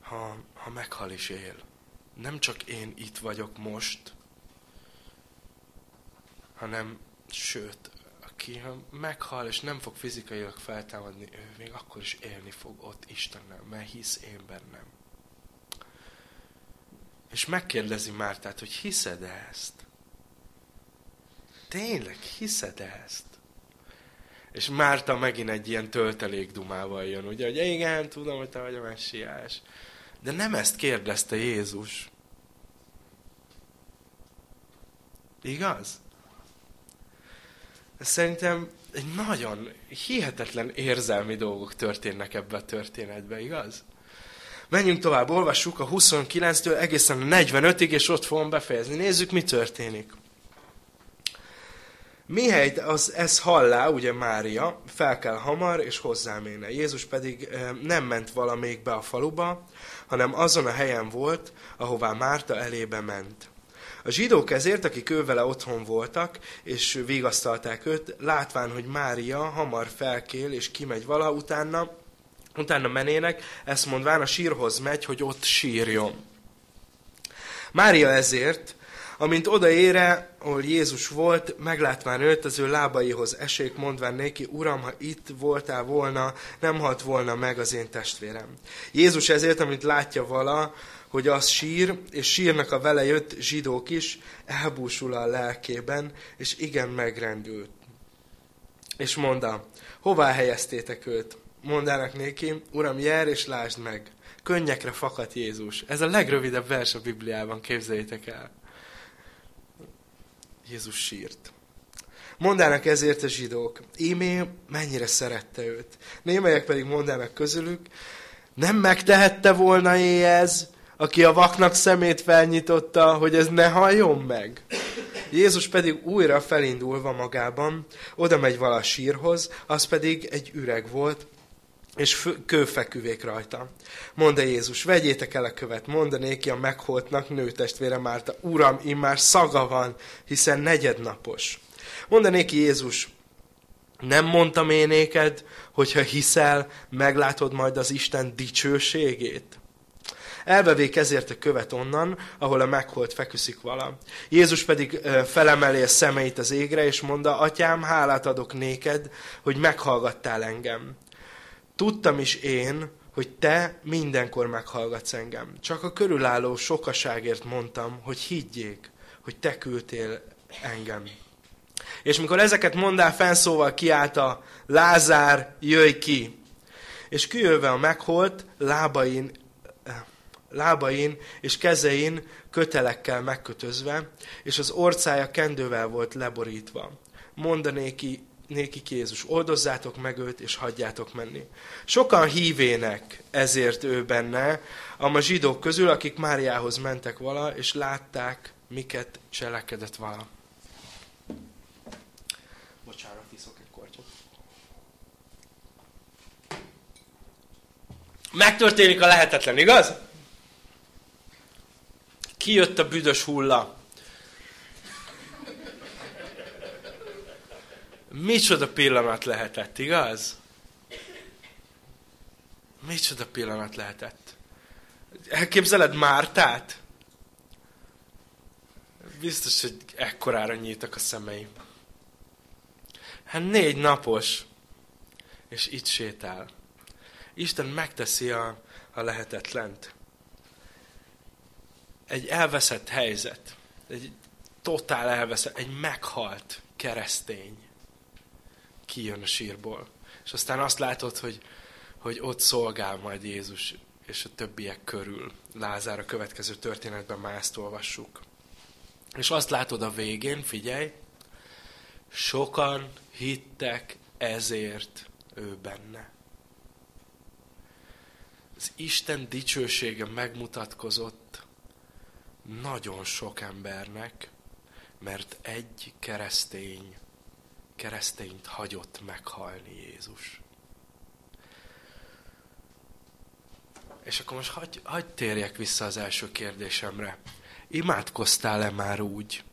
ha, ha meghal is él. Nem csak én itt vagyok most, hanem sőt, aki ha meghal és nem fog fizikailag feltámadni, ő még akkor is élni fog ott Istennel, mert hisz én bennem. És megkérdezi Mártát, hogy hiszed -e ezt? Tényleg hiszed -e ezt? És Márta megint egy ilyen töltelék dumával jön, ugye, hogy igen, tudom, hogy te vagy a messiás. De nem ezt kérdezte Jézus. Igaz? Szerintem egy nagyon hihetetlen érzelmi dolgok történnek ebbe a történetbe, igaz? Menjünk tovább, olvassuk a 29-től egészen a 45-ig, és ott fogom befejezni. Nézzük, mi történik. Mihelyt az, ez hallá, ugye Mária, fel kell hamar, és hozzám éne. Jézus pedig nem ment valamelyik be a faluba, hanem azon a helyen volt, ahová Márta elébe ment. A zsidók ezért, akik ővele otthon voltak, és vigasztalták őt, látván, hogy Mária hamar felkél, és kimegy vala, utána, utána menének, ezt mondván a sírhoz megy, hogy ott sírjon. Mária ezért, amint odaére, ahol Jézus volt, meglátván őt, az ő lábaihoz esék, mondván néki, Uram, ha itt voltál volna, nem halt volna meg az én testvérem. Jézus ezért, amint látja vala, hogy az sír, és sírnak a vele jött zsidók is, elbúsul a lelkében, és igen megrendült. És mondta, hová helyeztétek őt? Mondának néki, Uram, jár és lásd meg. Könnyekre fakadt Jézus. Ez a legrövidebb vers a Bibliában, képzeljétek el. Jézus sírt. Mondának ezért a zsidók, ímé mennyire szerette őt. Némelyek pedig mondának közülük, nem megtehette volna ez, aki a vaknak szemét felnyitotta, hogy ez ne halljon meg. Jézus pedig újra felindulva magában, oda megy vala sírhoz, az pedig egy üreg volt, és kőfeküvék rajta. Mondta Jézus, vegyétek el a követ, mondd néki a megholtnak nőtestvére Márta, Uram, immár szaga van, hiszen negyednapos. Mondta néki Jézus, nem mondtam én néked, hogyha hiszel, meglátod majd az Isten dicsőségét? Elvevék ezért a követ onnan, ahol a megholt feküszik vala. Jézus pedig felemeli a szemeit az égre, és mondta, Atyám, hálát adok néked, hogy meghallgattál engem. Tudtam is én, hogy te mindenkor meghallgatsz engem. Csak a körülálló sokaságért mondtam, hogy higgyék, hogy te küldtél engem. És mikor ezeket mondál, fenszóval kiállta, Lázár, jöjj ki! És kijöve a megholt, lábain lábain és kezein kötelekkel megkötözve, és az orcája kendővel volt leborítva. Mondanéki néki Jézus, oldozzátok meg őt, és hagyjátok menni. Sokan hívének ezért ő benne, a zsidók közül, akik Máriához mentek vala, és látták, miket cselekedett vala. Bocsánat, iszok egy kortyot. Megtörténik a lehetetlen, igaz? Kijött a büdös hulla. Micsoda pillanat lehetett, igaz? Micsoda pillanat lehetett. Elképzeled Mártát? Biztos, hogy ekkorára nyíltak a szemei. Hát négy napos, és itt sétál. Isten megteszi a, a lehetetlent egy elveszett helyzet, egy totál elveszett, egy meghalt keresztény kijön a sírból. És aztán azt látod, hogy, hogy ott szolgál majd Jézus és a többiek körül. Lázár a következő történetben már ezt olvassuk. És azt látod a végén, figyelj, sokan hittek ezért ő benne. Az Isten dicsősége megmutatkozott nagyon sok embernek, mert egy keresztény, keresztényt hagyott meghalni Jézus. És akkor most hagy, hagy térjek vissza az első kérdésemre. Imádkoztál-e már úgy,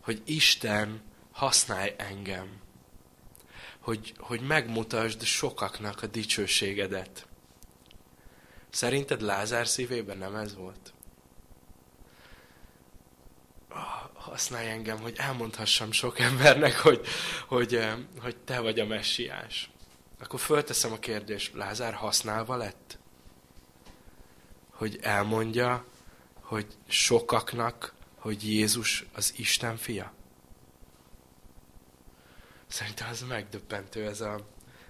hogy Isten használj engem, hogy, hogy megmutasd sokaknak a dicsőségedet? Szerinted Lázár szívében nem ez volt? Használj engem, hogy elmondhassam sok embernek, hogy, hogy, eh, hogy te vagy a messiás. Akkor fölteszem a kérdést, Lázár használva lett? Hogy elmondja, hogy sokaknak, hogy Jézus az Isten fia? Szerintem ez megdöbbentő ez a,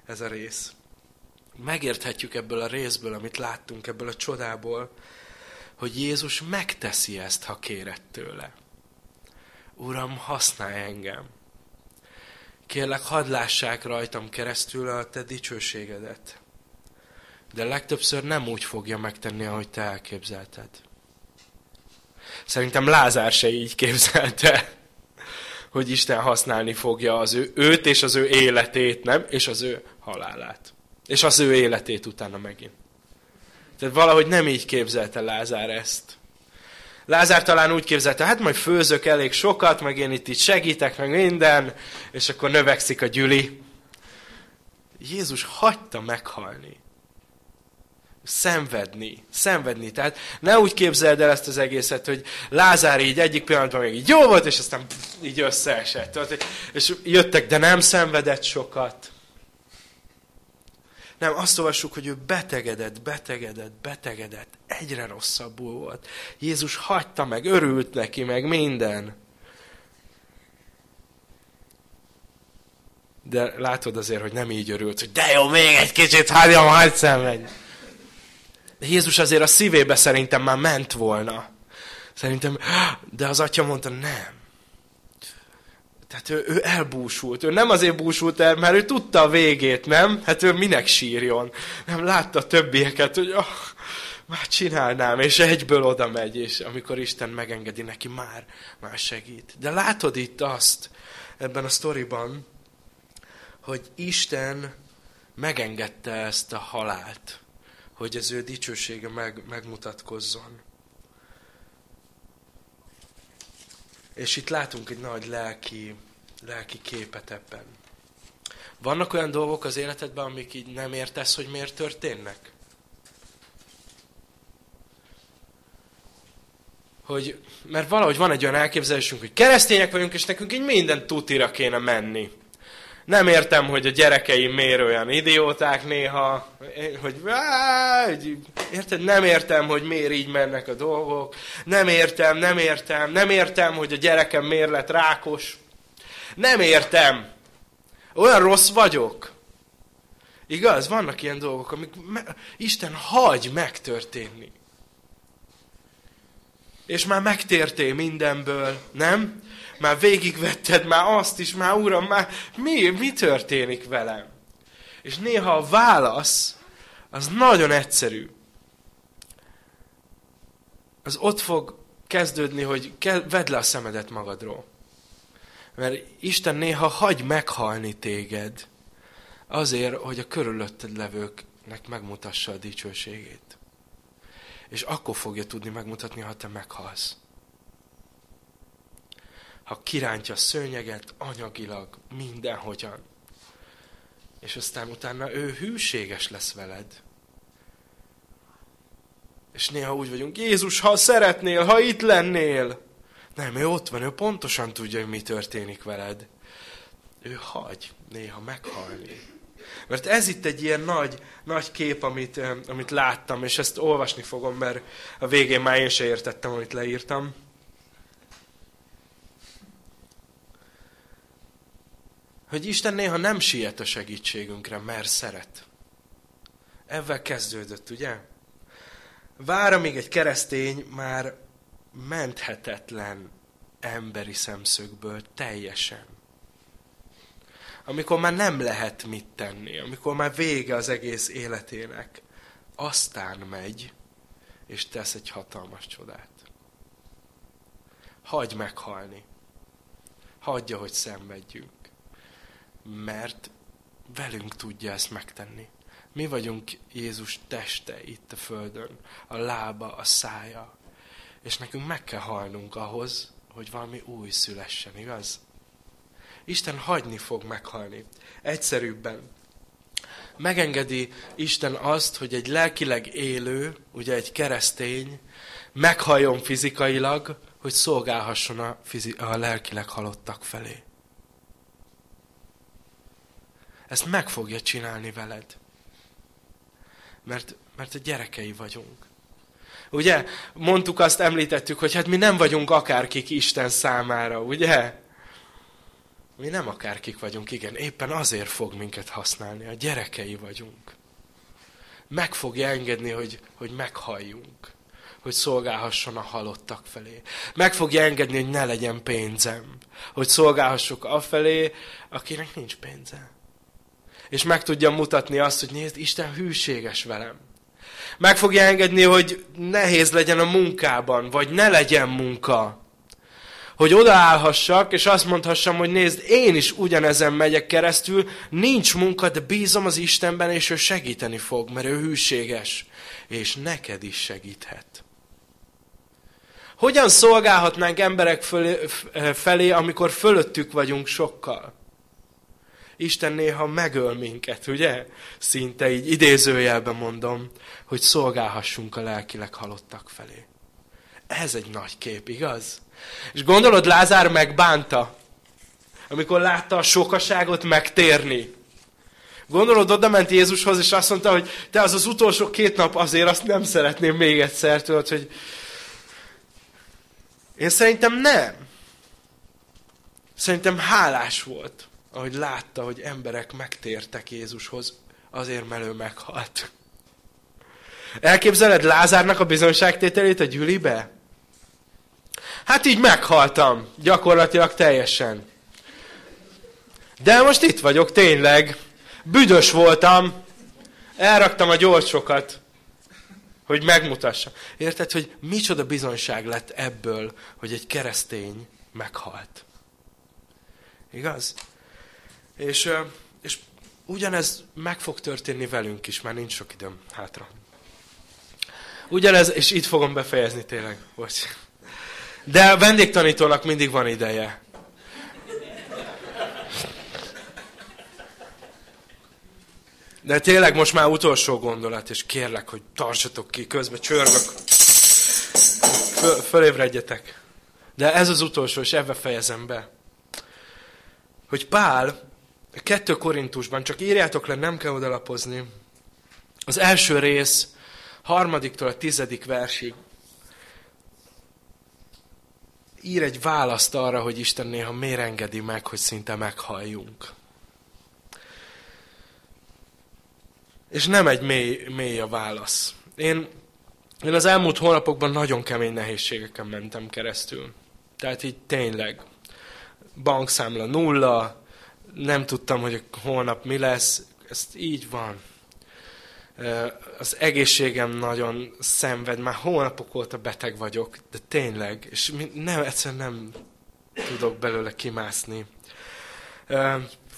ez a rész. Megérthetjük ebből a részből, amit láttunk, ebből a csodából, hogy Jézus megteszi ezt, ha kéred tőle. Uram, használj engem. Kérlek, hadd lássák rajtam keresztül a te dicsőségedet. De legtöbbször nem úgy fogja megtenni, ahogy te elképzelted. Szerintem Lázár se így képzelte, hogy Isten használni fogja az ő, őt és az ő életét, nem? És az ő halálát. És az ő életét utána megint. Tehát valahogy nem így képzelte Lázár ezt. Lázár talán úgy képzelte, hát majd főzök elég sokat, meg én itt, itt segítek, meg minden, és akkor növekszik a gyüli. Jézus hagyta meghalni. Szenvedni. Szenvedni. Tehát ne úgy képzeld el ezt az egészet, hogy Lázár így egyik pillanatban még így jó volt, és aztán pff, így összeesett. És jöttek, de nem szenvedett sokat. Nem, azt olvassuk, hogy ő betegedett, betegedett, betegedett. Egyre rosszabbul volt. Jézus hagyta meg, örült neki, meg minden. De látod azért, hogy nem így örült, hogy de jó, még egy kicsit hagyjam, hagyd szenvedj. De Jézus azért a szívébe szerintem már ment volna. Szerintem, de az atya mondta, nem. Tehát ő, ő elbúsult. Ő nem azért búsult el, mert ő tudta a végét, nem? Hát ő minek sírjon? Nem látta a többieket, hogy oh, már csinálnám, és egyből oda megy, és amikor Isten megengedi neki, már, már segít. De látod itt azt, ebben a sztoriban, hogy Isten megengedte ezt a halált, hogy az ő dicsősége meg, megmutatkozzon. És itt látunk egy nagy lelki, lelki képet ebben. Vannak olyan dolgok az életedben, amik így nem értesz, hogy miért történnek? Hogy, mert valahogy van egy olyan elképzelésünk, hogy keresztények vagyunk, és nekünk így minden tutira kéne menni. Nem értem, hogy a gyerekeim miért olyan idióták néha, hogy, hogy érted? Nem értem, hogy miért így mennek a dolgok. Nem értem, nem értem, nem értem, hogy a gyerekem miért lett rákos. Nem értem. Olyan rossz vagyok. Igaz? Vannak ilyen dolgok, amik Isten hagy megtörténni. És már megtértél mindenből, nem? Már végigvetted, már azt is, már uram, már mi, mi történik velem? És néha a válasz az nagyon egyszerű. Az ott fog kezdődni, hogy vedd le a szemedet magadról. Mert Isten néha hagy meghalni téged azért, hogy a körülötted levőknek megmutassa a dicsőségét. És akkor fogja tudni megmutatni, ha te meghalsz ha kirántja a szőnyeget anyagilag, mindenhogyan. És aztán utána ő hűséges lesz veled. És néha úgy vagyunk, Jézus, ha szeretnél, ha itt lennél. Nem, ő ott van, ő pontosan tudja, hogy mi történik veled. Ő hagy néha meghalni. Mert ez itt egy ilyen nagy, nagy kép, amit, amit láttam, és ezt olvasni fogom, mert a végén már én se értettem, amit leírtam. Hogy Isten néha nem siet a segítségünkre, mert szeret. Ezzel kezdődött, ugye? Vár, amíg egy keresztény már menthetetlen emberi szemszögből teljesen. Amikor már nem lehet mit tenni, amikor már vége az egész életének, aztán megy, és tesz egy hatalmas csodát. Hagy meghalni. Hagyja, hogy szenvedjünk mert velünk tudja ezt megtenni. Mi vagyunk Jézus teste itt a földön, a lába, a szája. És nekünk meg kell halnunk ahhoz, hogy valami új szülessen, igaz? Isten hagyni fog meghalni. Egyszerűbben. Megengedi Isten azt, hogy egy lelkileg élő, ugye egy keresztény, meghalljon fizikailag, hogy szolgálhasson a, fizi- a lelkileg halottak felé. Ezt meg fogja csinálni veled. Mert, mert a gyerekei vagyunk. Ugye? Mondtuk azt, említettük, hogy hát mi nem vagyunk akárkik Isten számára, ugye? Mi nem akárkik vagyunk, igen, éppen azért fog minket használni, a gyerekei vagyunk. Meg fogja engedni, hogy, hogy meghalljunk, hogy szolgálhasson a halottak felé. Meg fogja engedni, hogy ne legyen pénzem, hogy szolgálhassuk afelé, akinek nincs pénze. És meg tudja mutatni azt, hogy nézd, Isten hűséges velem. Meg fogja engedni, hogy nehéz legyen a munkában, vagy ne legyen munka hogy odaállhassak, és azt mondhassam, hogy nézd, én is ugyanezen megyek keresztül, nincs munka, de bízom az Istenben, és ő segíteni fog, mert ő hűséges, és neked is segíthet. Hogyan szolgálhatnánk emberek fölé, felé, amikor fölöttük vagyunk sokkal? Isten néha megöl minket, ugye? Szinte így idézőjelben mondom, hogy szolgálhassunk a lelkileg halottak felé. Ez egy nagy kép, igaz? És gondolod, Lázár megbánta, amikor látta a sokaságot megtérni. Gondolod, oda ment Jézushoz, és azt mondta, hogy te az az utolsó két nap azért azt nem szeretném még egyszer, tudod, hogy én szerintem nem. Szerintem hálás volt, ahogy látta, hogy emberek megtértek Jézushoz, azért, mert ő meghalt. Elképzeled Lázárnak a bizonyságtételét a gyülibe? Hát így meghaltam, gyakorlatilag teljesen. De most itt vagyok, tényleg. Büdös voltam, elraktam a gyorsokat, hogy megmutassa. Érted, hogy micsoda bizonyság lett ebből, hogy egy keresztény meghalt. Igaz? És, és ugyanez meg fog történni velünk is, már nincs sok időm hátra. Ugyanez, és itt fogom befejezni tényleg. Bocs. De a vendégtanítónak mindig van ideje. De tényleg most már utolsó gondolat, és kérlek, hogy tartsatok ki, közben csörgök. Föl, fölébredjetek. De ez az utolsó, és ebbe fejezem be. Hogy Pál, kettő Korintusban, csak írjátok le, nem kell odalapozni. Az első rész, harmadiktól a tizedik versig ír egy választ arra, hogy Isten néha miért engedi meg, hogy szinte meghalljunk. És nem egy mély, mély a válasz. Én, én az elmúlt hónapokban nagyon kemény nehézségeken mentem keresztül. Tehát így tényleg. Bankszámla nulla, nem tudtam, hogy holnap mi lesz. Ez így van. Az egészségem nagyon szenved, már hónapok óta beteg vagyok, de tényleg, és nem, egyszerűen nem tudok belőle kimászni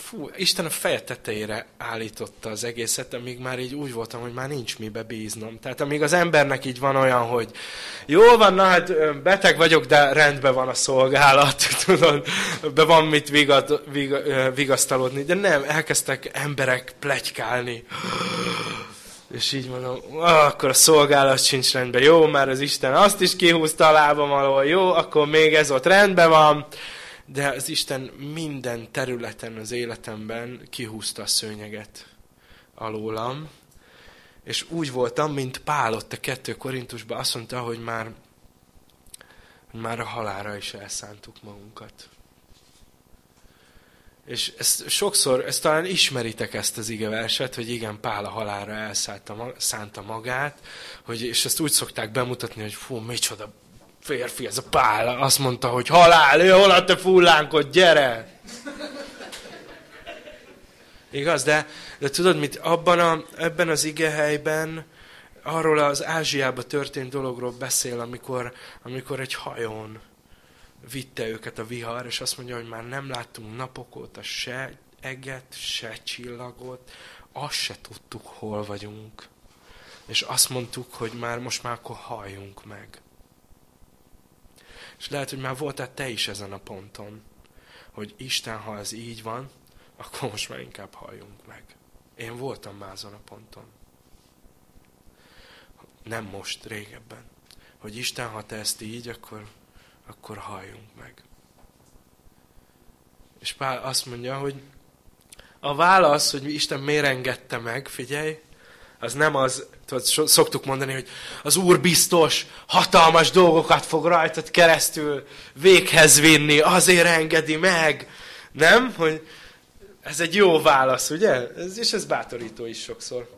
fú, Isten a feje tetejére állította az egészet, amíg már így úgy voltam, hogy már nincs mibe bíznom. Tehát amíg az embernek így van olyan, hogy jó van, na hát beteg vagyok, de rendben van a szolgálat, tudod, be van mit vigad, vig, vigasztalodni, de nem, elkezdtek emberek plegykálni. És így mondom, akkor a szolgálat sincs rendben. Jó, már az Isten azt is kihúzta a lábam alól. Jó, akkor még ez ott rendben van de az Isten minden területen az életemben kihúzta a szőnyeget alólam, és úgy voltam, mint Pál ott a kettő Korintusban, azt mondta, hogy már, már a halára is elszántuk magunkat. És ezt sokszor, ezt talán ismeritek ezt az igeverset, hogy igen, Pál a halára elszánta magát, hogy, és ezt úgy szokták bemutatni, hogy fú, micsoda férfi, ez a pál, azt mondta, hogy halál, ő hol a te fullánkod, gyere! Igaz, de, de tudod mit, abban a, ebben az igehelyben arról az Ázsiába történt dologról beszél, amikor, amikor egy hajón vitte őket a vihar, és azt mondja, hogy már nem láttunk napok óta se eget, se csillagot, azt se tudtuk, hol vagyunk. És azt mondtuk, hogy már most már akkor halljunk meg. És lehet, hogy már voltál te is ezen a ponton, hogy Isten, ha ez így van, akkor most már inkább halljunk meg. Én voltam már azon a ponton. Nem most, régebben. Hogy Isten, ha te ezt így, akkor, akkor halljunk meg. És Pál azt mondja, hogy a válasz, hogy Isten miért engedte meg, figyelj, az nem az, tudod, szoktuk mondani, hogy az Úr biztos, hatalmas dolgokat fog rajtad keresztül véghez vinni, azért engedi meg. Nem? Hogy ez egy jó válasz, ugye? Ez, és ez bátorító is sokszor.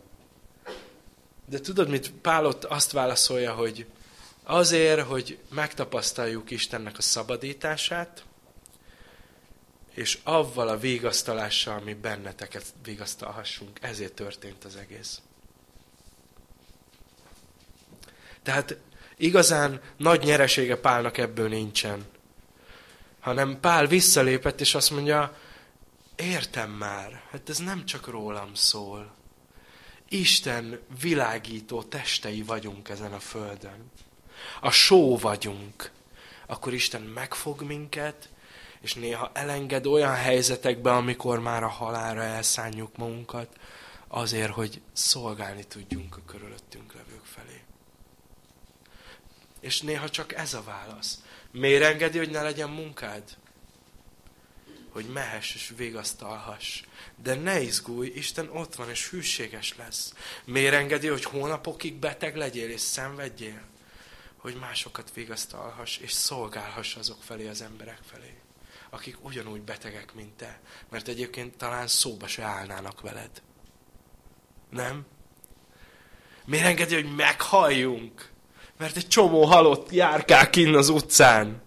De tudod, mit Pál ott azt válaszolja, hogy azért, hogy megtapasztaljuk Istennek a szabadítását, és avval a végasztalással, ami benneteket végasztalhassunk. Ezért történt az egész. Tehát igazán nagy nyeresége Pálnak ebből nincsen. Hanem Pál visszalépett, és azt mondja, értem már, hát ez nem csak rólam szól. Isten világító testei vagyunk ezen a földön. A só vagyunk. Akkor Isten megfog minket, és néha elenged olyan helyzetekbe, amikor már a halálra elszánjuk magunkat, azért, hogy szolgálni tudjunk a körülöttünk levők felé. És néha csak ez a válasz. Miért engedi, hogy ne legyen munkád? Hogy mehess és végasztalhass. De ne izgulj, Isten ott van és hűséges lesz. Miért engedi, hogy hónapokig beteg legyél és szenvedjél? Hogy másokat végasztalhass és szolgálhass azok felé, az emberek felé akik ugyanúgy betegek, mint te. Mert egyébként talán szóba se állnának veled. Nem? Miért engedi, hogy meghalljunk? Mert egy csomó halott járkál kinn az utcán.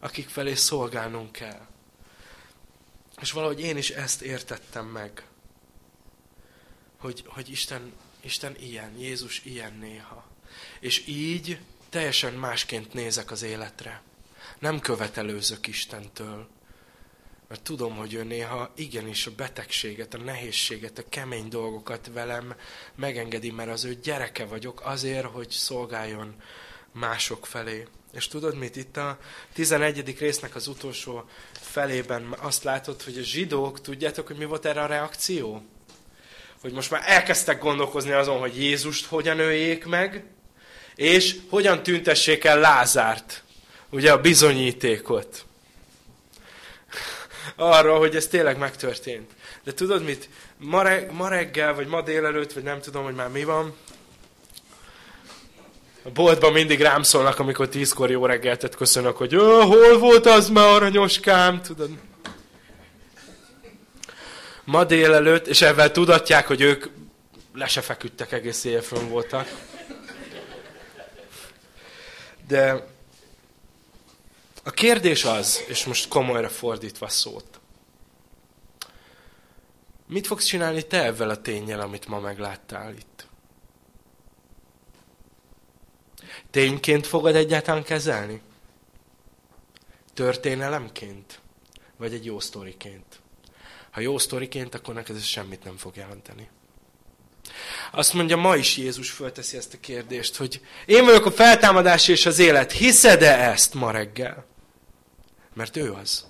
Akik felé szolgálnunk kell. És valahogy én is ezt értettem meg. Hogy, hogy Isten, Isten ilyen, Jézus ilyen néha. És így teljesen másként nézek az életre nem követelőzök Istentől. Mert tudom, hogy ő néha igenis a betegséget, a nehézséget, a kemény dolgokat velem megengedi, mert az ő gyereke vagyok azért, hogy szolgáljon mások felé. És tudod mit? Itt a 11. résznek az utolsó felében azt látod, hogy a zsidók, tudjátok, hogy mi volt erre a reakció? Hogy most már elkezdtek gondolkozni azon, hogy Jézust hogyan öljék meg, és hogyan tüntessék el Lázárt ugye a bizonyítékot. Arra, hogy ez tényleg megtörtént. De tudod mit? Ma, reg, ma reggel, vagy ma délelőtt, vagy nem tudom, hogy már mi van, a boltban mindig rám szólnak, amikor tízkor jó reggeltet köszönök, hogy hol volt az már aranyoskám, tudod. Ma délelőtt, és ebben tudatják, hogy ők le se feküdtek, egész éjjel voltak. De a kérdés az, és most komolyra fordítva szót. Mit fogsz csinálni te ezzel a tényel, amit ma megláttál itt? Tényként fogod egyáltalán kezelni? Történelemként? Vagy egy jó sztoriként? Ha jó sztoriként, akkor neked ez semmit nem fog jelenteni. Azt mondja, ma is Jézus fölteszi ezt a kérdést, hogy én vagyok a feltámadás és az élet. Hiszed-e ezt ma reggel? Mert ő az.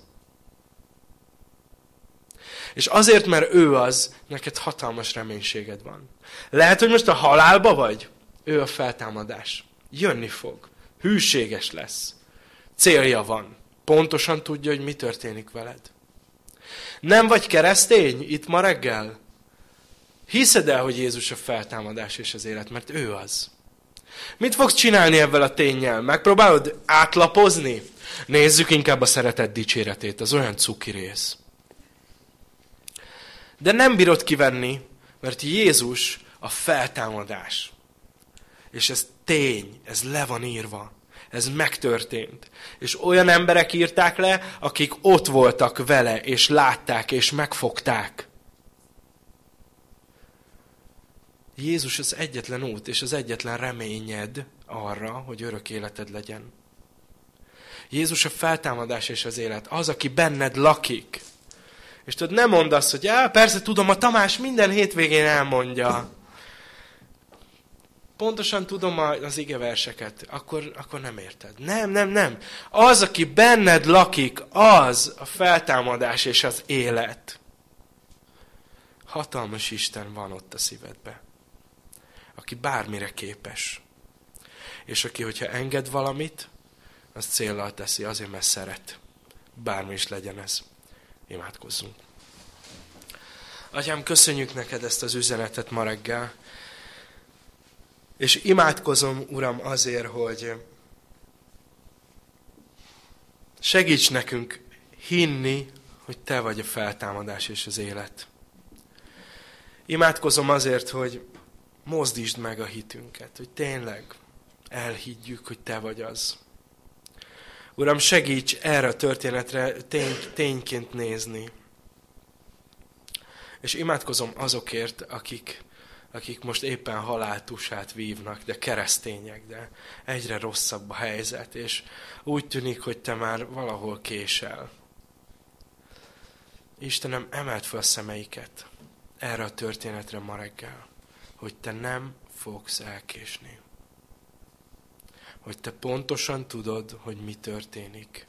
És azért, mert ő az, neked hatalmas reménységed van. Lehet, hogy most a halálba vagy? Ő a feltámadás. Jönni fog. Hűséges lesz. Célja van. Pontosan tudja, hogy mi történik veled. Nem vagy keresztény itt ma reggel? Hiszed el, hogy Jézus a feltámadás és az élet, mert ő az. Mit fogsz csinálni ebben a tényel? Megpróbálod átlapozni? Nézzük inkább a szeretet dicséretét, az olyan cuki rész. De nem bírod kivenni, mert Jézus a feltámadás. És ez tény, ez le van írva. Ez megtörtént. És olyan emberek írták le, akik ott voltak vele, és látták, és megfogták. Jézus az egyetlen út, és az egyetlen reményed arra, hogy örök életed legyen. Jézus a feltámadás és az élet. Az, aki benned lakik. És tudod, nem mondd azt, hogy ja, persze tudom, a Tamás minden hétvégén elmondja. Pontosan tudom az igeverseket, akkor, akkor nem érted. Nem, nem, nem. Az, aki benned lakik, az a feltámadás és az élet. Hatalmas Isten van ott a szívedbe. Aki bármire képes. És aki, hogyha enged valamit, az célral teszi, azért, mert szeret. Bármi is legyen ez. Imádkozzunk. Atyám, köszönjük neked ezt az üzenetet ma reggel. És imádkozom, Uram, azért, hogy Segíts nekünk hinni, hogy Te vagy a feltámadás és az élet. Imádkozom azért, hogy mozdítsd meg a hitünket, hogy tényleg elhiggyük, hogy Te vagy az. Uram, segíts erre a történetre tény, tényként nézni. És imádkozom azokért, akik, akik most éppen haláltusát vívnak, de keresztények, de egyre rosszabb a helyzet, és úgy tűnik, hogy te már valahol késel. Istenem, emelt fel szemeiket erre a történetre ma reggel, hogy te nem fogsz elkésni. Hogy te pontosan tudod, hogy mi történik.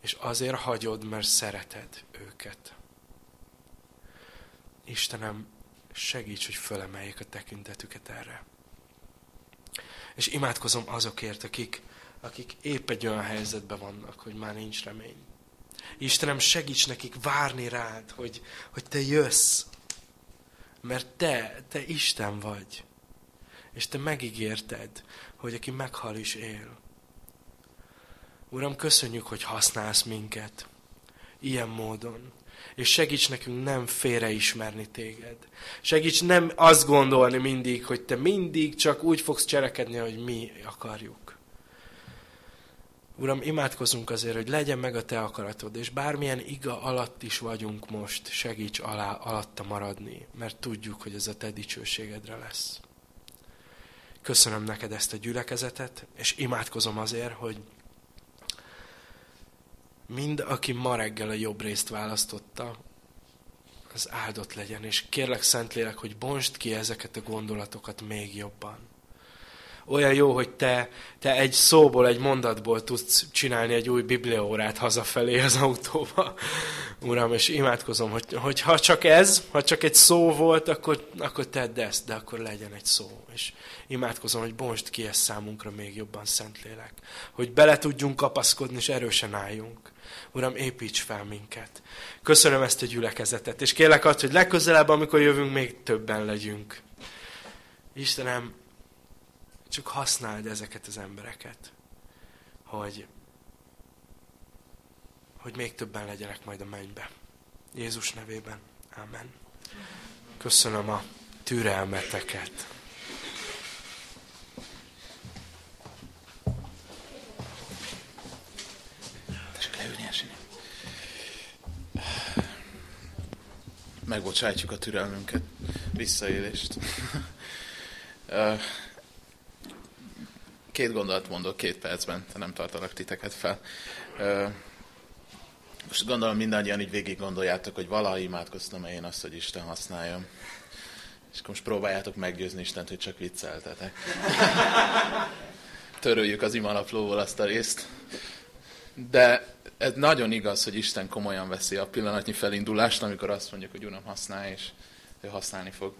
És azért hagyod, mert szereted őket. Istenem, segíts, hogy fölemeljék a tekintetüket erre. És imádkozom azokért, akik, akik épp egy olyan helyzetben vannak, hogy már nincs remény. Istenem, segíts nekik várni rád, hogy, hogy te jössz. Mert te, te Isten vagy. És te megígérted, hogy aki meghal is él. Uram, köszönjük, hogy használsz minket ilyen módon és segíts nekünk nem félreismerni téged. Segíts nem azt gondolni mindig, hogy te mindig csak úgy fogsz cselekedni, hogy mi akarjuk. Uram, imádkozunk azért, hogy legyen meg a Te akaratod, és bármilyen iga alatt is vagyunk most, segíts alá, alatta maradni, mert tudjuk, hogy ez a Te dicsőségedre lesz. Köszönöm neked ezt a gyülekezetet, és imádkozom azért, hogy mind aki ma reggel a jobb részt választotta, az áldott legyen. És kérlek, Szentlélek, hogy bonst ki ezeket a gondolatokat még jobban. Olyan jó, hogy te, te egy szóból, egy mondatból tudsz csinálni egy új bibliaórát hazafelé az autóba. Uram, és imádkozom, hogy, hogy ha csak ez, ha csak egy szó volt, akkor, akkor tedd ezt, de akkor legyen egy szó. És imádkozom, hogy bonst ki ezt számunkra még jobban, Szentlélek. Hogy bele tudjunk kapaszkodni, és erősen álljunk. Uram, építs fel minket. Köszönöm ezt a gyülekezetet, és kérlek azt, hogy legközelebb, amikor jövünk, még többen legyünk. Istenem, csak használd ezeket az embereket, hogy, hogy még többen legyenek majd a mennybe. Jézus nevében. Amen. Köszönöm a türelmeteket. Megbocsájtjuk a türelmünket, visszaélést. Két gondolat mondok két percben, te nem tartalak titeket fel. Most gondolom mindannyian így végig gondoljátok, hogy valaha imádkoztam én azt, hogy Isten használjam. És most próbáljátok meggyőzni Istent, hogy csak vicceltetek. Töröljük az imanaplóval azt a részt. De ez nagyon igaz, hogy Isten komolyan veszi a pillanatnyi felindulást, amikor azt mondjuk, hogy Uram használj, és ő használni fog.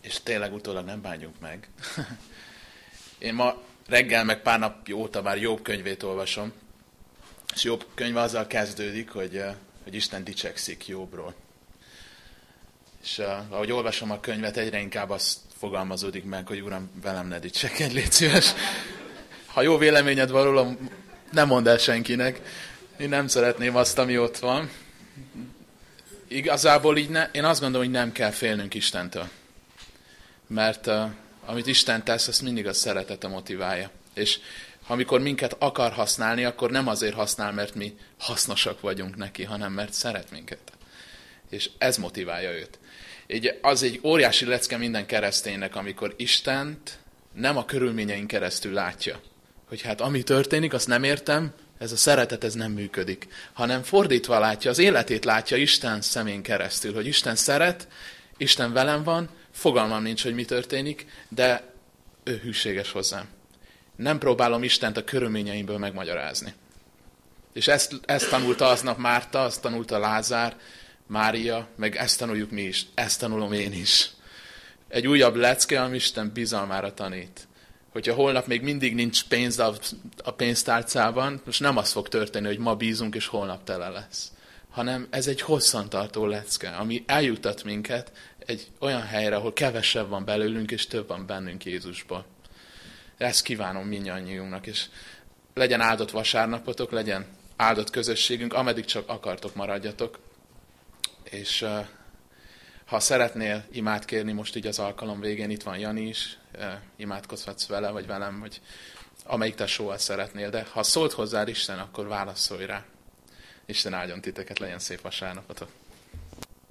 És tényleg utólag nem bánjuk meg. Én ma reggel, meg pár nap óta már jobb könyvét olvasom, és jobb könyv azzal kezdődik, hogy, eh, hogy Isten dicsekszik jobbról. És uh, ahogy olvasom a könyvet, egyre inkább azt fogalmazódik meg, hogy Uram, velem ne dicsekedj, légy szíves. Ha jó véleményed van róla, nem mondd el senkinek. Én nem szeretném azt, ami ott van. Igazából így ne, én azt gondolom, hogy nem kell félnünk Istentől. Mert uh, amit Isten tesz, azt mindig a szeretete motiválja. És amikor minket akar használni, akkor nem azért használ, mert mi hasznosak vagyunk neki, hanem mert szeret minket. És ez motiválja őt. Így az egy óriási lecke minden kereszténynek, amikor Istent nem a körülményeink keresztül látja. Hogy hát ami történik, azt nem értem, ez a szeretet, ez nem működik. Hanem fordítva látja, az életét látja Isten szemén keresztül, hogy Isten szeret, Isten velem van, fogalmam nincs, hogy mi történik, de ő hűséges hozzám. Nem próbálom Istent a körülményeimből megmagyarázni. És ezt, ezt tanulta aznap Márta, azt tanulta Lázár, Mária, meg ezt tanuljuk mi is. Ezt tanulom én is. Egy újabb lecke, ami Isten bizalmára tanít. Hogyha holnap még mindig nincs pénz a, a pénztárcában, most nem az fog történni, hogy ma bízunk, és holnap tele lesz. Hanem ez egy hosszantartó lecke, ami eljutat minket egy olyan helyre, ahol kevesebb van belőlünk, és több van bennünk Jézusból. Ezt kívánom mindannyiunknak, és legyen áldott vasárnapotok, legyen áldott közösségünk, ameddig csak akartok, maradjatok. És ha szeretnél imádkérni most így az alkalom végén, itt van Jani is, imádkozhatsz vele, vagy velem, vagy amelyik tesóval szeretnél, de ha szólt hozzád Isten, akkor válaszolj rá. Isten áldjon titeket, legyen szép vasárnapotok!